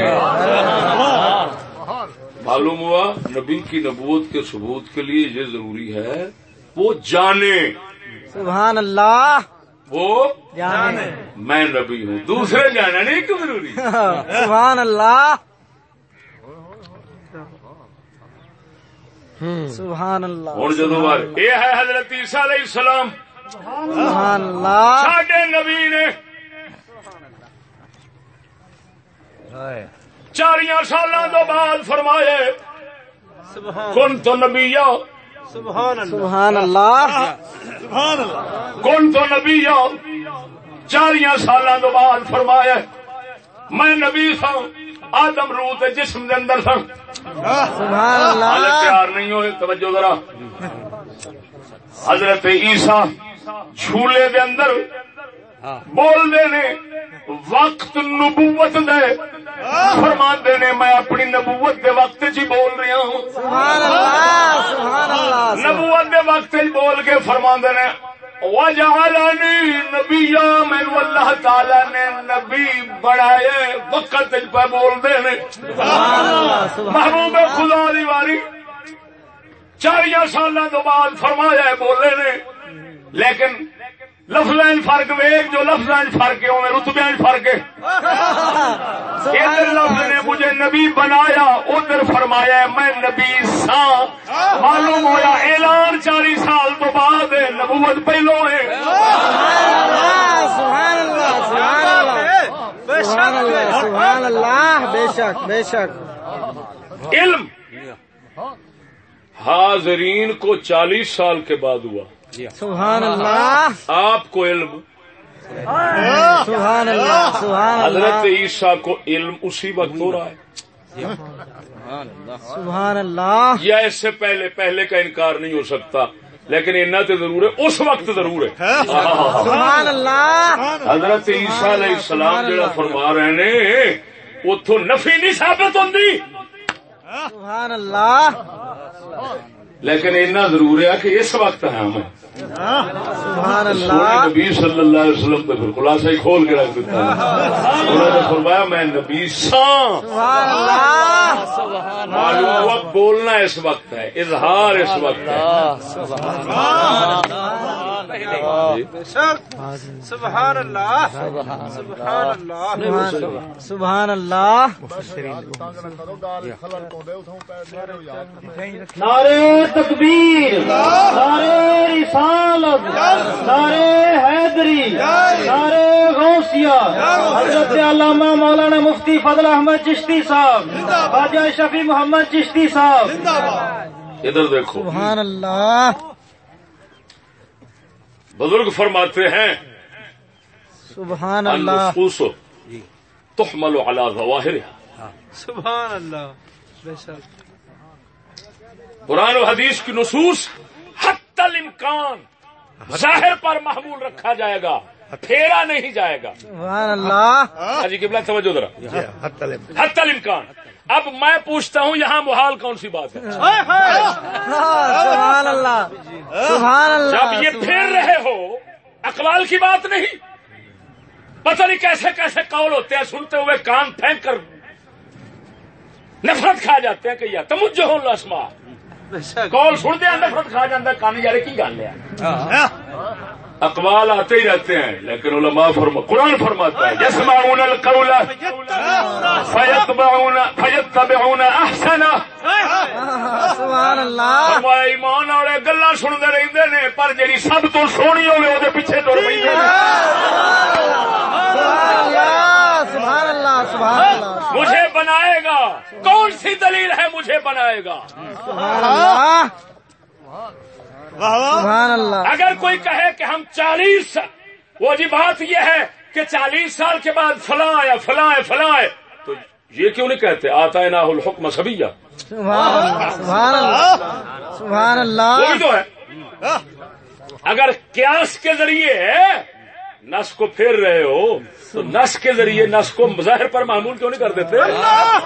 معلوم ہوا نبی کی نبوت کے ثبوت کے لیے یہ ضروری ہے وہ جانے۔ سبحان اللہ وہ جانے۔ میں نبی ہوں۔ دوسرے جانا نہیں کیوں ضروری۔ سبحان اللہ سبحان اللہ. ہوں جدو یہ ہے حضرت عیسیٰ علیہ السلام. سبحان اللہ. ساڈے نبی نے چاریاں سالاں تو بعد فرمائے کن تو نبی سبحان اللہ. کن تو نبی چاریاں سالاں تو بعد فرمایا میں نبی سا آدم روح تے جسم دے اندر سا سبحان اللہ۔ تیار نہیں ہوئے توجہ ذرا۔ حضرت عیسیٰ جھولے دے اندر بول دے نے وقت نبوت دے۔ فرما دے نے میں اپنی نبوت دے وقت جی بول رہا ہوں۔ سبحان اللہ سبحان اللہ۔ نبوت دے وقت چ بول کے فرما نے وجعلنی نبیا مینو اللہ تعالی نے نبی بنائے۔ وقت پہ بول دے نے۔ محبوب خدا دی واری۔ چالیاں سالاں تو بعد فرمایا بولے نے۔ لیکن لفظ فرق ویگ جو لفظ فرق ہے وہ رتبے فرق ہے ادھر لفظ نے مجھے نبی بنایا ادھر فرمایا میں نبی سا معلوم ہوا اعلان چالی سال تو بعد ہے نبوت پہلو ہے سبحان اللہ سبحان اللہ سبحان اللہ سبحان اللہ بے شک بے شک علم حاضرین کو چالیس سال کے بعد ہوا سبحان اللہ۔ آپ کو علم۔ سبحان اللہ سبحان حضرت عیسیٰ کو علم اسی وقت ہو رہا ہے۔ سبحان اللہ۔ یا اس سے پہلے پہلے کا انکار نہیں ہو سکتا لیکن اتنا تو ضرور ہے اس وقت ضرور ہے۔ سبحان اللہ۔ حضرت عیسیٰ علیہ السلام جڑا فرما رہے نے اتو نفی نہیں ثابت ہوندی۔ سبحان اللہ۔ لیکن اتنا ضرور ہے کہ اس وقت ہے ہم۔ سبحان اللہ۔ نبی صلی اللہ علیہ وسلم پھر خلاصہ ہی کھول کے رکھ دیتا ہے۔ انہوں نے فرمایا میں نبی ساں۔ سبحان اللہ۔ معلوم ہوا بولنا اس وقت ہے اظہار اس وقت ہے۔ سبحان اللہ۔ سبحان اللہ۔ سبحان اللہ۔ نعرے تکبیر نعرے رسالت نعرے حیدری نعرے غوثیہ حضرت علامہ مولانا مفتی فضل احمد چشتی صاحب خواجہ شفیع محمد چشتی صاحب۔ ادھر دیکھو۔ سبحان اللہ۔ بزرگ فرماتے ہیں سبحان اللہ۔ تحمل على ظواہرها. سبحان اللہ۔ بے شک۔ قرآن و حدیث کی نصوص حتی الامکان ظاہر پر محمول رکھا جائے گا پھیرا نہیں جائے گا۔ سبحان اللہ۔ حاجی قبلہ توجہ ذرا۔ حتی الامکان۔ اب میں پوچھتا ہوں یہاں محال کون سی بات ہے؟ سبحان اللہ۔ سبحان اللہ جب یہ پھیر رہے ہو اقوال کی بات نہیں۔ پتہ نہیں کیسے کیسے قول ہوتے ہیں سنتے ہوئے کان پھینک کر نفرت کھا جاتے ہیں کہ یا ہو لسما کال سنتے ہیں نفرت کھا جاتا کان یار کی گل ہے؟ اقوال آتے ہی رہتے ہیں لیکن علماء فرما قرآن فرماتا ہے یسمعون القول فیتبعون فیتبعون احسنہ سبحان اللہ فرمایا ایمان والے گلا سنتے رہتے نے پر جی سب تو سونی ہوگی وہ پیچھے تر پہ سبحان اللہ سبحان اللہ سبحان اللہ مجھے بنائے گا۔ کون سی دلیل ہے مجھے بنائے گا؟ سبحان اللہ۔ سبحان اللہ۔ اگر کوئی کہے کہ ہم چالیس وہ جی بات یہ ہے کہ چالیس سال کے بعد فلاں یا فلاں فلاں تو یہ کیوں نہیں کہتے؟ آتا ہے ناحل حکم سبیا سبحان اللہ۔ سبحان اللہ۔ سبحان وہ بھی اللہ تو ہے۔ اگر قیاس کے ذریعے نس کو پھیر رہے ہو تو نس کے ذریعے نس کو ظاہر پر معمول کیوں نہیں کر دیتے اللہ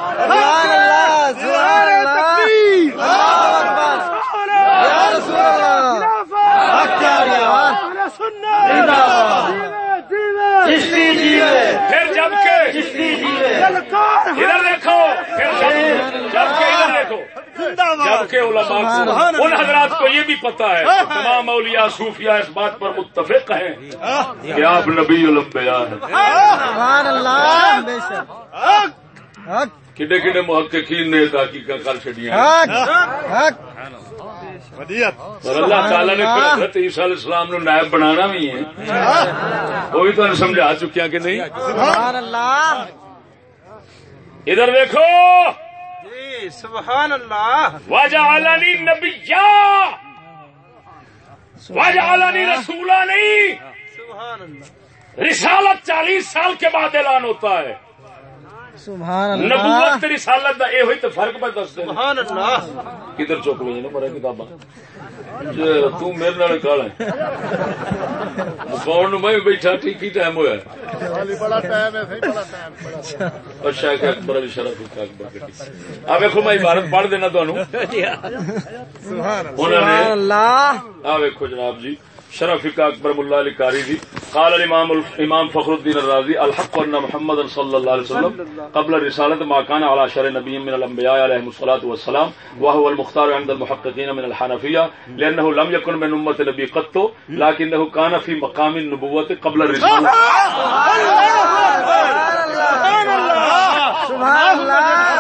جیوے۔ پھر جب کے جیوے۔ ادھر دیکھو۔ پھر جبکہ ادھر دیکھو۔ جبکہ علماء کو ان حضرات کو یہ بھی پتا ہے۔ کہ تمام اولیاء صوفیاء اس بات پر متفق ہیں کہ آپ نبی الانبیاء ہیں۔ سبحان اللہ بے شک۔ حق۔ کڈے کڈے محققین نے تحقیق کر چڑیا اور اللہ تعالیٰ نے حضرت عیسیٰ علیہ السلام نو نائب بنانا بھی ہے وہ بھی تو سمجھا چکیا کہ نہیں سبحان اللہ ادھر دیکھو جی سبحان اللہ وجعلنی نبیا وجعلنی رسولا نہیں سبحان اللہ رسالت چالیس سال کے بعد اعلان ہوتا ہے سبحان اللہ. نبوت تے رسالت دا یہ ہوئی تو فرق پہ دس دے۔ سبحان اللہ. کدھر چک لے نا مرے کتاباں؟ تو میرے نال کال ہے۔ مکاؤن میں بیٹھا ٹھیک ہی ٹائم ہوا ہے۔ علی بڑا ٹائم ہے صحیح بڑا ٹائم بڑا ٹائم اور شیخ اکبر علی شرف اکبر آ ویکھو میں عبارت پڑھ دینا تانوں سبحان نے اللہ. آ ویکھو جناب جی۔ شرف اکبر ملا علی قاری جی قال الامام امام فخر الدین الرازی، الحق ان محمد صلی اللہ علیہ وسلم، قبل رسالت ما كان على شر نبي من الانبياء عليهم الصلاه والسلام وهو المختار عند المحققين من الحنفيه لانه لم يكن من امه نبي قط لكنه كان في مقام النبوه قبل الرساله سبحان اللہ سبحان اللہ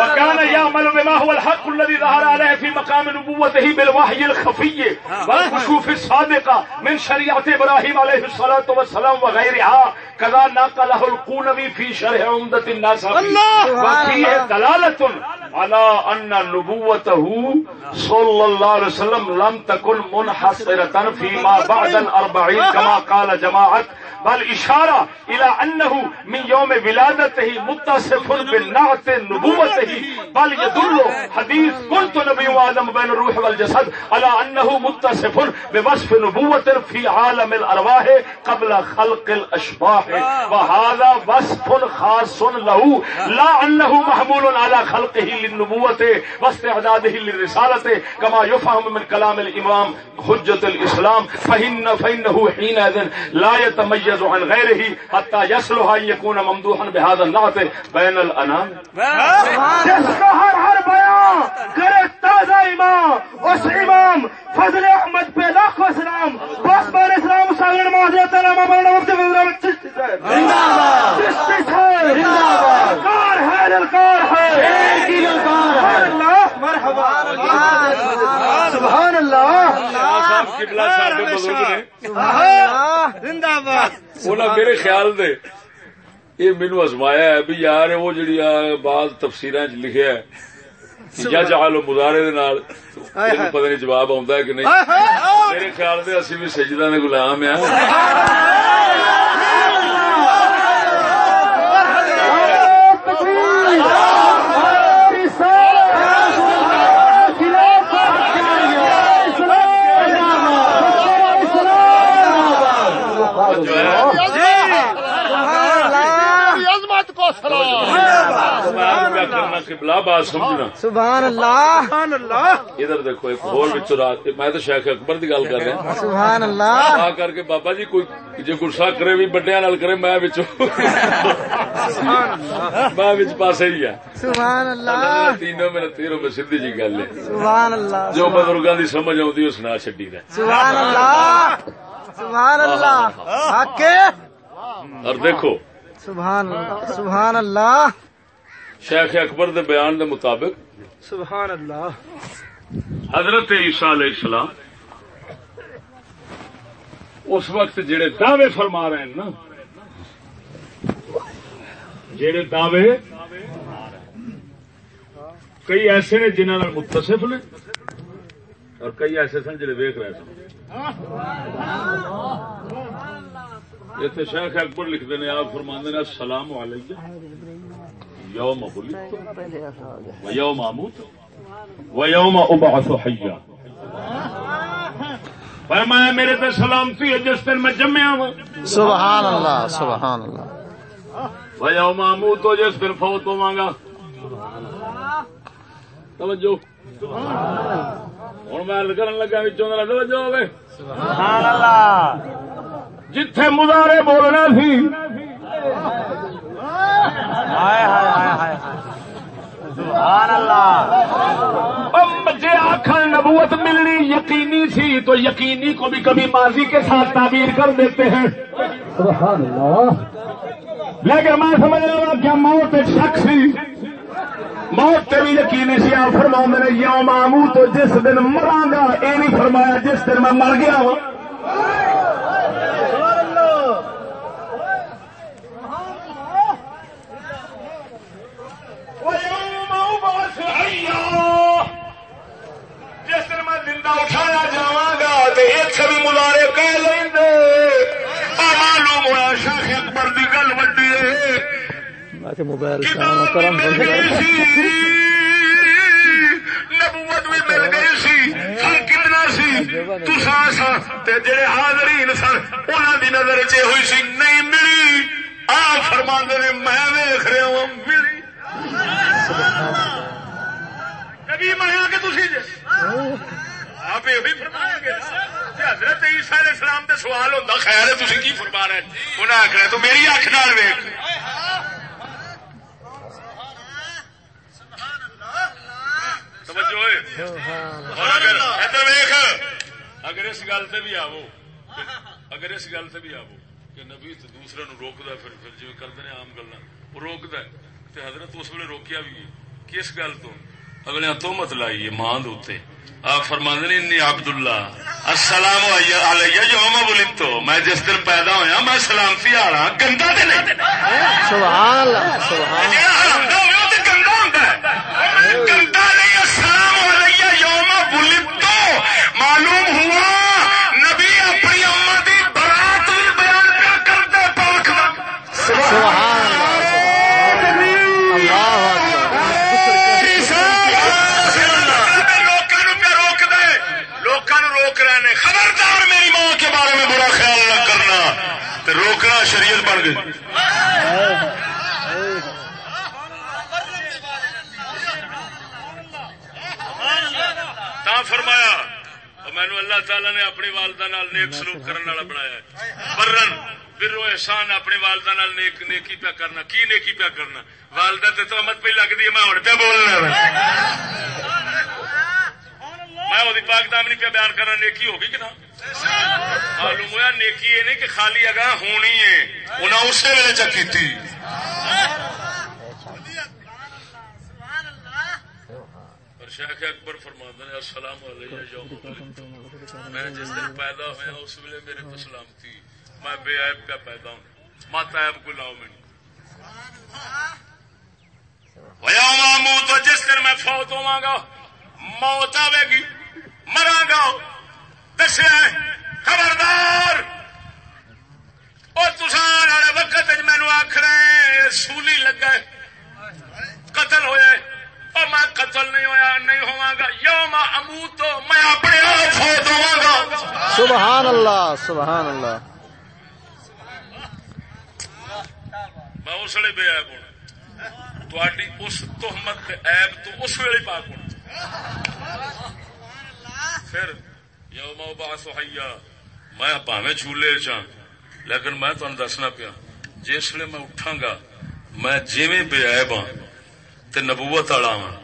وكان يعمل بما هو الحق الذي ظهر عليه في مقام نبوته بالوحي الخفي والكشوف الصادقة من شريعة إبراهيم عليه الصلاة والسلام وغيرها كذا نقله القونوي في شرح عمدة الناس وفيه دلالة على أن نبوته صلى الله عليه وسلم لم تكن منحصرة فيما بعد الأربعين كما قال جماعة بل اشارہ الى انه من يوم ولادته متصف بالنعت نبوته بل يدل حديث قلت نبي آدم بين الروح والجسد على انه متصف بوصف نبوة في عالم الارواح قبل خلق الاشباح. وهذا وصف خاص له. لا انه محمول على خلقه للنبوة واستعداده للرسالة كما يفهم من كلام الامام حجة الاسلام. فإن فإنه حينئذ لا يتميز عن غيره حتى يصلح ان يكون ممدوحا بهذا النعت بين الانام جس کا ہر ہر بیان کرے تازہ امام اس امام فضل احمد پہ لاکھوں سلام بس بار اسلام ساگر معذرت علامہ مولانا مفتی فضل احمد چشتی صاحب چشتی صاحب کار ہے للکار ہے. سبحان اللہ مرحبا. سبحان اللہ. زندہ باد انہوں میرے خیال دے یہ مینو ازمایا ہے بھی یار وہ جڑی بعض تفسیر لکھیا ہے۔ یا جہالو مظاہرے دے نال پتہ نہیں جواب ہے کہ نہیں میرے خیال دے اسی بھی سجدہ دے غلام ہیں میری عظمت کو سلام کرنا قبلہ بات سمجھنا سبحان اللہ۔ سبحان اللہ ادھر دیکھو ایک اور وچوں رات میں تو شیخ اکبر دی گل کر رہا سبحان اللہ۔ آ کر کے بابا جی کوئی جے غصہ کرے بھی نال کرے میں میں وچ پاسے ہی ہے۔ سبحان اللہ۔ تینوں میرے تیروں میں سیدھی جی گل ہے۔ سبحان اللہ۔ جو بزرگاں دی سمجھ نہ چڈی سبحان اللہ۔ سبحان اللہ۔ حق اور دیکھو سبحان اللہ سبحان اللہ۔ شیخ اکبر دے بیان دے مطابق سبحان اللہ۔ حضرت عیسیٰ علیہ السلام اس وقت جڑے دعوے فرما رہے ہیں نا جڑے دعوے کئی ایسے نے جنہوں نے متصف نے اور کئی ایسے سن جڑے ویک رہے سن۔ اتنے شیخ اکبر لکھتے ہیں آپ فرماندے نے السلام علیکم. یوم ولدت و یوم اموت و یوم ابعث حیا. فرمایا میرے تے سلامتی ہے جس دن میں جمیا ہوں سبحان اللہ سبحان اللہ و یوم اموت تو جس دن فوت ہوا گا۔ توجہ۔ ہوں میں کرن لگا بچوں توجہ ہوے سبحان اللہ جتھے مظاہرے بولنا سی۔ ہائے ہائے ہائے ہائے۔ سبحان اللہ۔ جی آخر نبوت ملنی یقینی سی تو یقینی کو بھی کبھی ماضی کے ساتھ تعبیر کر دیتے ہیں۔ سبحان اللہ۔ لیکن میں سمجھ رہا ہوں کیا موت ایک شک سی۔ موت تے بھی یقین سی۔ آپ فرما نے یوم آمو تو جس دن مراں گا یہ نہیں فرمایا جس دن میں مر گیا ہوں۔ اٹھایا جاواں گا تے ایک بھی ملارے کہہ لیں معلوم ہوا اکبر دی گل وڈی ہے موبائل نبوت بھی مل گئی سی۔ کتنا سی۔ تساں سا تے جڑے حاضرین سن انہاں دی نظر چ ہوئی سی نہیں ملی۔ آ فرماندے نے میں ویکھ رہا ہوں ملی۔ کہ جی؟ آپ یہ بھی فرمایا گے حضرت عیسیٰ علیہ السلام تے سوال ہوتا خیر ہے تھی کی فرما رہے انہیں آخر تو میری اکھ نال ویخ توجہ اور اگر ادھر ویخ اگر اس گل سے بھی آو اگر اس گل سے بھی آو کہ نبی تو دوسرے نو روکدا پھر پھر جی کرتے ہیں عام گلا وہ روکدا تے حضرت اس ویلے روکیا بھی کس گل تو اگلے تو مت لائی ہے ماں دے آپ فرماند نے انی عبد اللہ السلام علیہ یوم ولدت میں جس دن پیدا ہویا میں سلامتی آ رہا گندا تے نہیں۔ سبحان اللہ سبحان جہاں حرام دا ہوئے وہ تے گندا ہوندا ہے۔ گندا نہیں السلام علیہ یوم معلوم ہوا نبی اپنی امت دی برات بھی بیان کیا کرتے پاک دا سبحان اللہ روک رہے ہیں خبردار میری ماں کے بارے میں برا خیال نہ کرنا تو روکنا شریعت بن گئی۔ تا فرمایا مینو اللہ تعالی نے اپنی والدہ نال نیک سلوک کرنے والا بنایا برن، برو احسان اپنی والدہ نال نیک نیکی پیا کرنا، کی نیکی پیا کرنا؟ والدہ تے تو مت پہ لگتی ہے، میں ہوں پہ بولنا میں وہ پاک دامنی پہ بیان کرنا، نیکی ہوگی کہ نہ؟ معلوم ہوا نیکی یہ نہیں کہ خالی اگاں ہونی ہے انہیں اسی ویلے چکی تھی شیخ اکبر فرماتا ہے السلام علیہ یوم میں جس دن پیدا ہوا اس ویلے میرے تو سلامتی۔ میں بے عیب کا پیدا ہوں مات عیب کو لاؤ میں منہ تو جس دن میں فوت ہوا گا، موت آئے گی۔ مرا گا۔ دسیا خبردار۔ اور تسان والے وقت مینو آخر سولی لگا قتل ہویا ہے۔ اور میں قتل نہیں ہویا نہیں ہوا گا۔ یوم امو تو میں اپنے آپ فوت ہوا گا۔ سبحان اللہ سبحان اللہ۔ میں اس ویلے بے عیب ہونا تھی اس تہمت ایب تو اس ویلے پاک ہونا پھر یوم باس حیا، میں پاوے چولہے چاں لیکن میں تمہیں دسنا پیا، جس ویلے میں اٹھاں گا میں جیویں بے عیب ہاں تے نبوت والا ہاں۔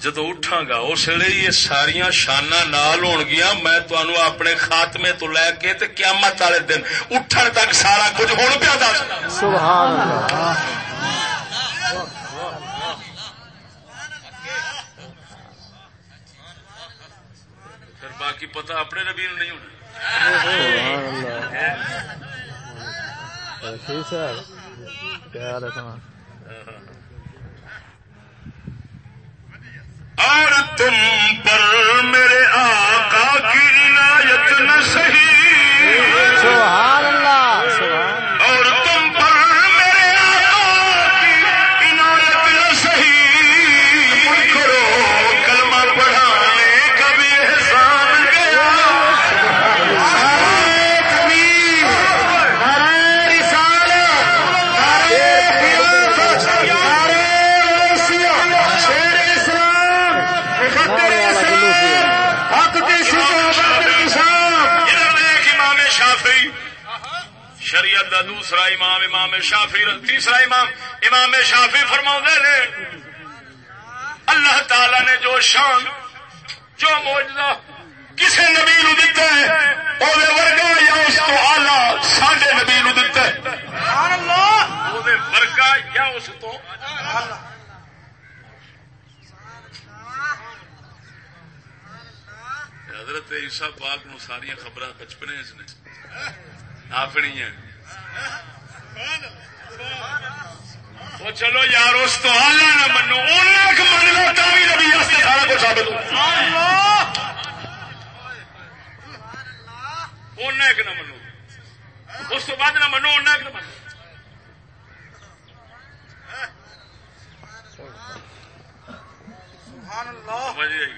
جدو اٹھاں گا اس ویلے یہ ساریا شانہ نال ہون گیا میں تمہوں اپنے خاتمے تو لے کے تے قیامت والے دن اٹھن تک سارا کچھ ہون پیا دس۔ سبحان اللہ۔ باقی پتہ اپنے نبی نو نہیں ہونا۔ اور تم پر میرے آقا کی عنایت نہ سہی سبحان اللہ۔ سبحان اور تم پر دا دوسرا امام امام شافی تیسرا امام امام شافی فرما نے اللہ تعالی نے جو شان جو موجود کسی نبی نو دتا ہے وہ ورگا یا اس تو آلہ سڈے نبی نو دتا ہے۔ ورگا یا اس تو حضرت عیسیٰ پاک نو ساری خبر بچپنے اپنی وہ چلو یار اس تو آلہ نہ منو من لو تھی نبی واسطے سارا کچھ ثابت ایک نہ منو۔ اس تو بعد نہ منو ایک نہ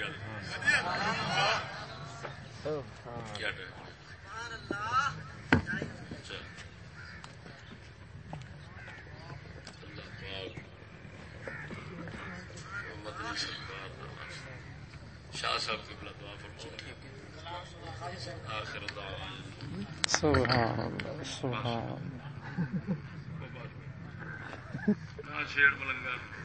گل۔ کیا ٹائم چل۔ اللہ پاک مدنی سرکار دا شاہ صاحب کی بلا دعا آخر سبحان اللہ سبحان چھیڑ ملنگا؟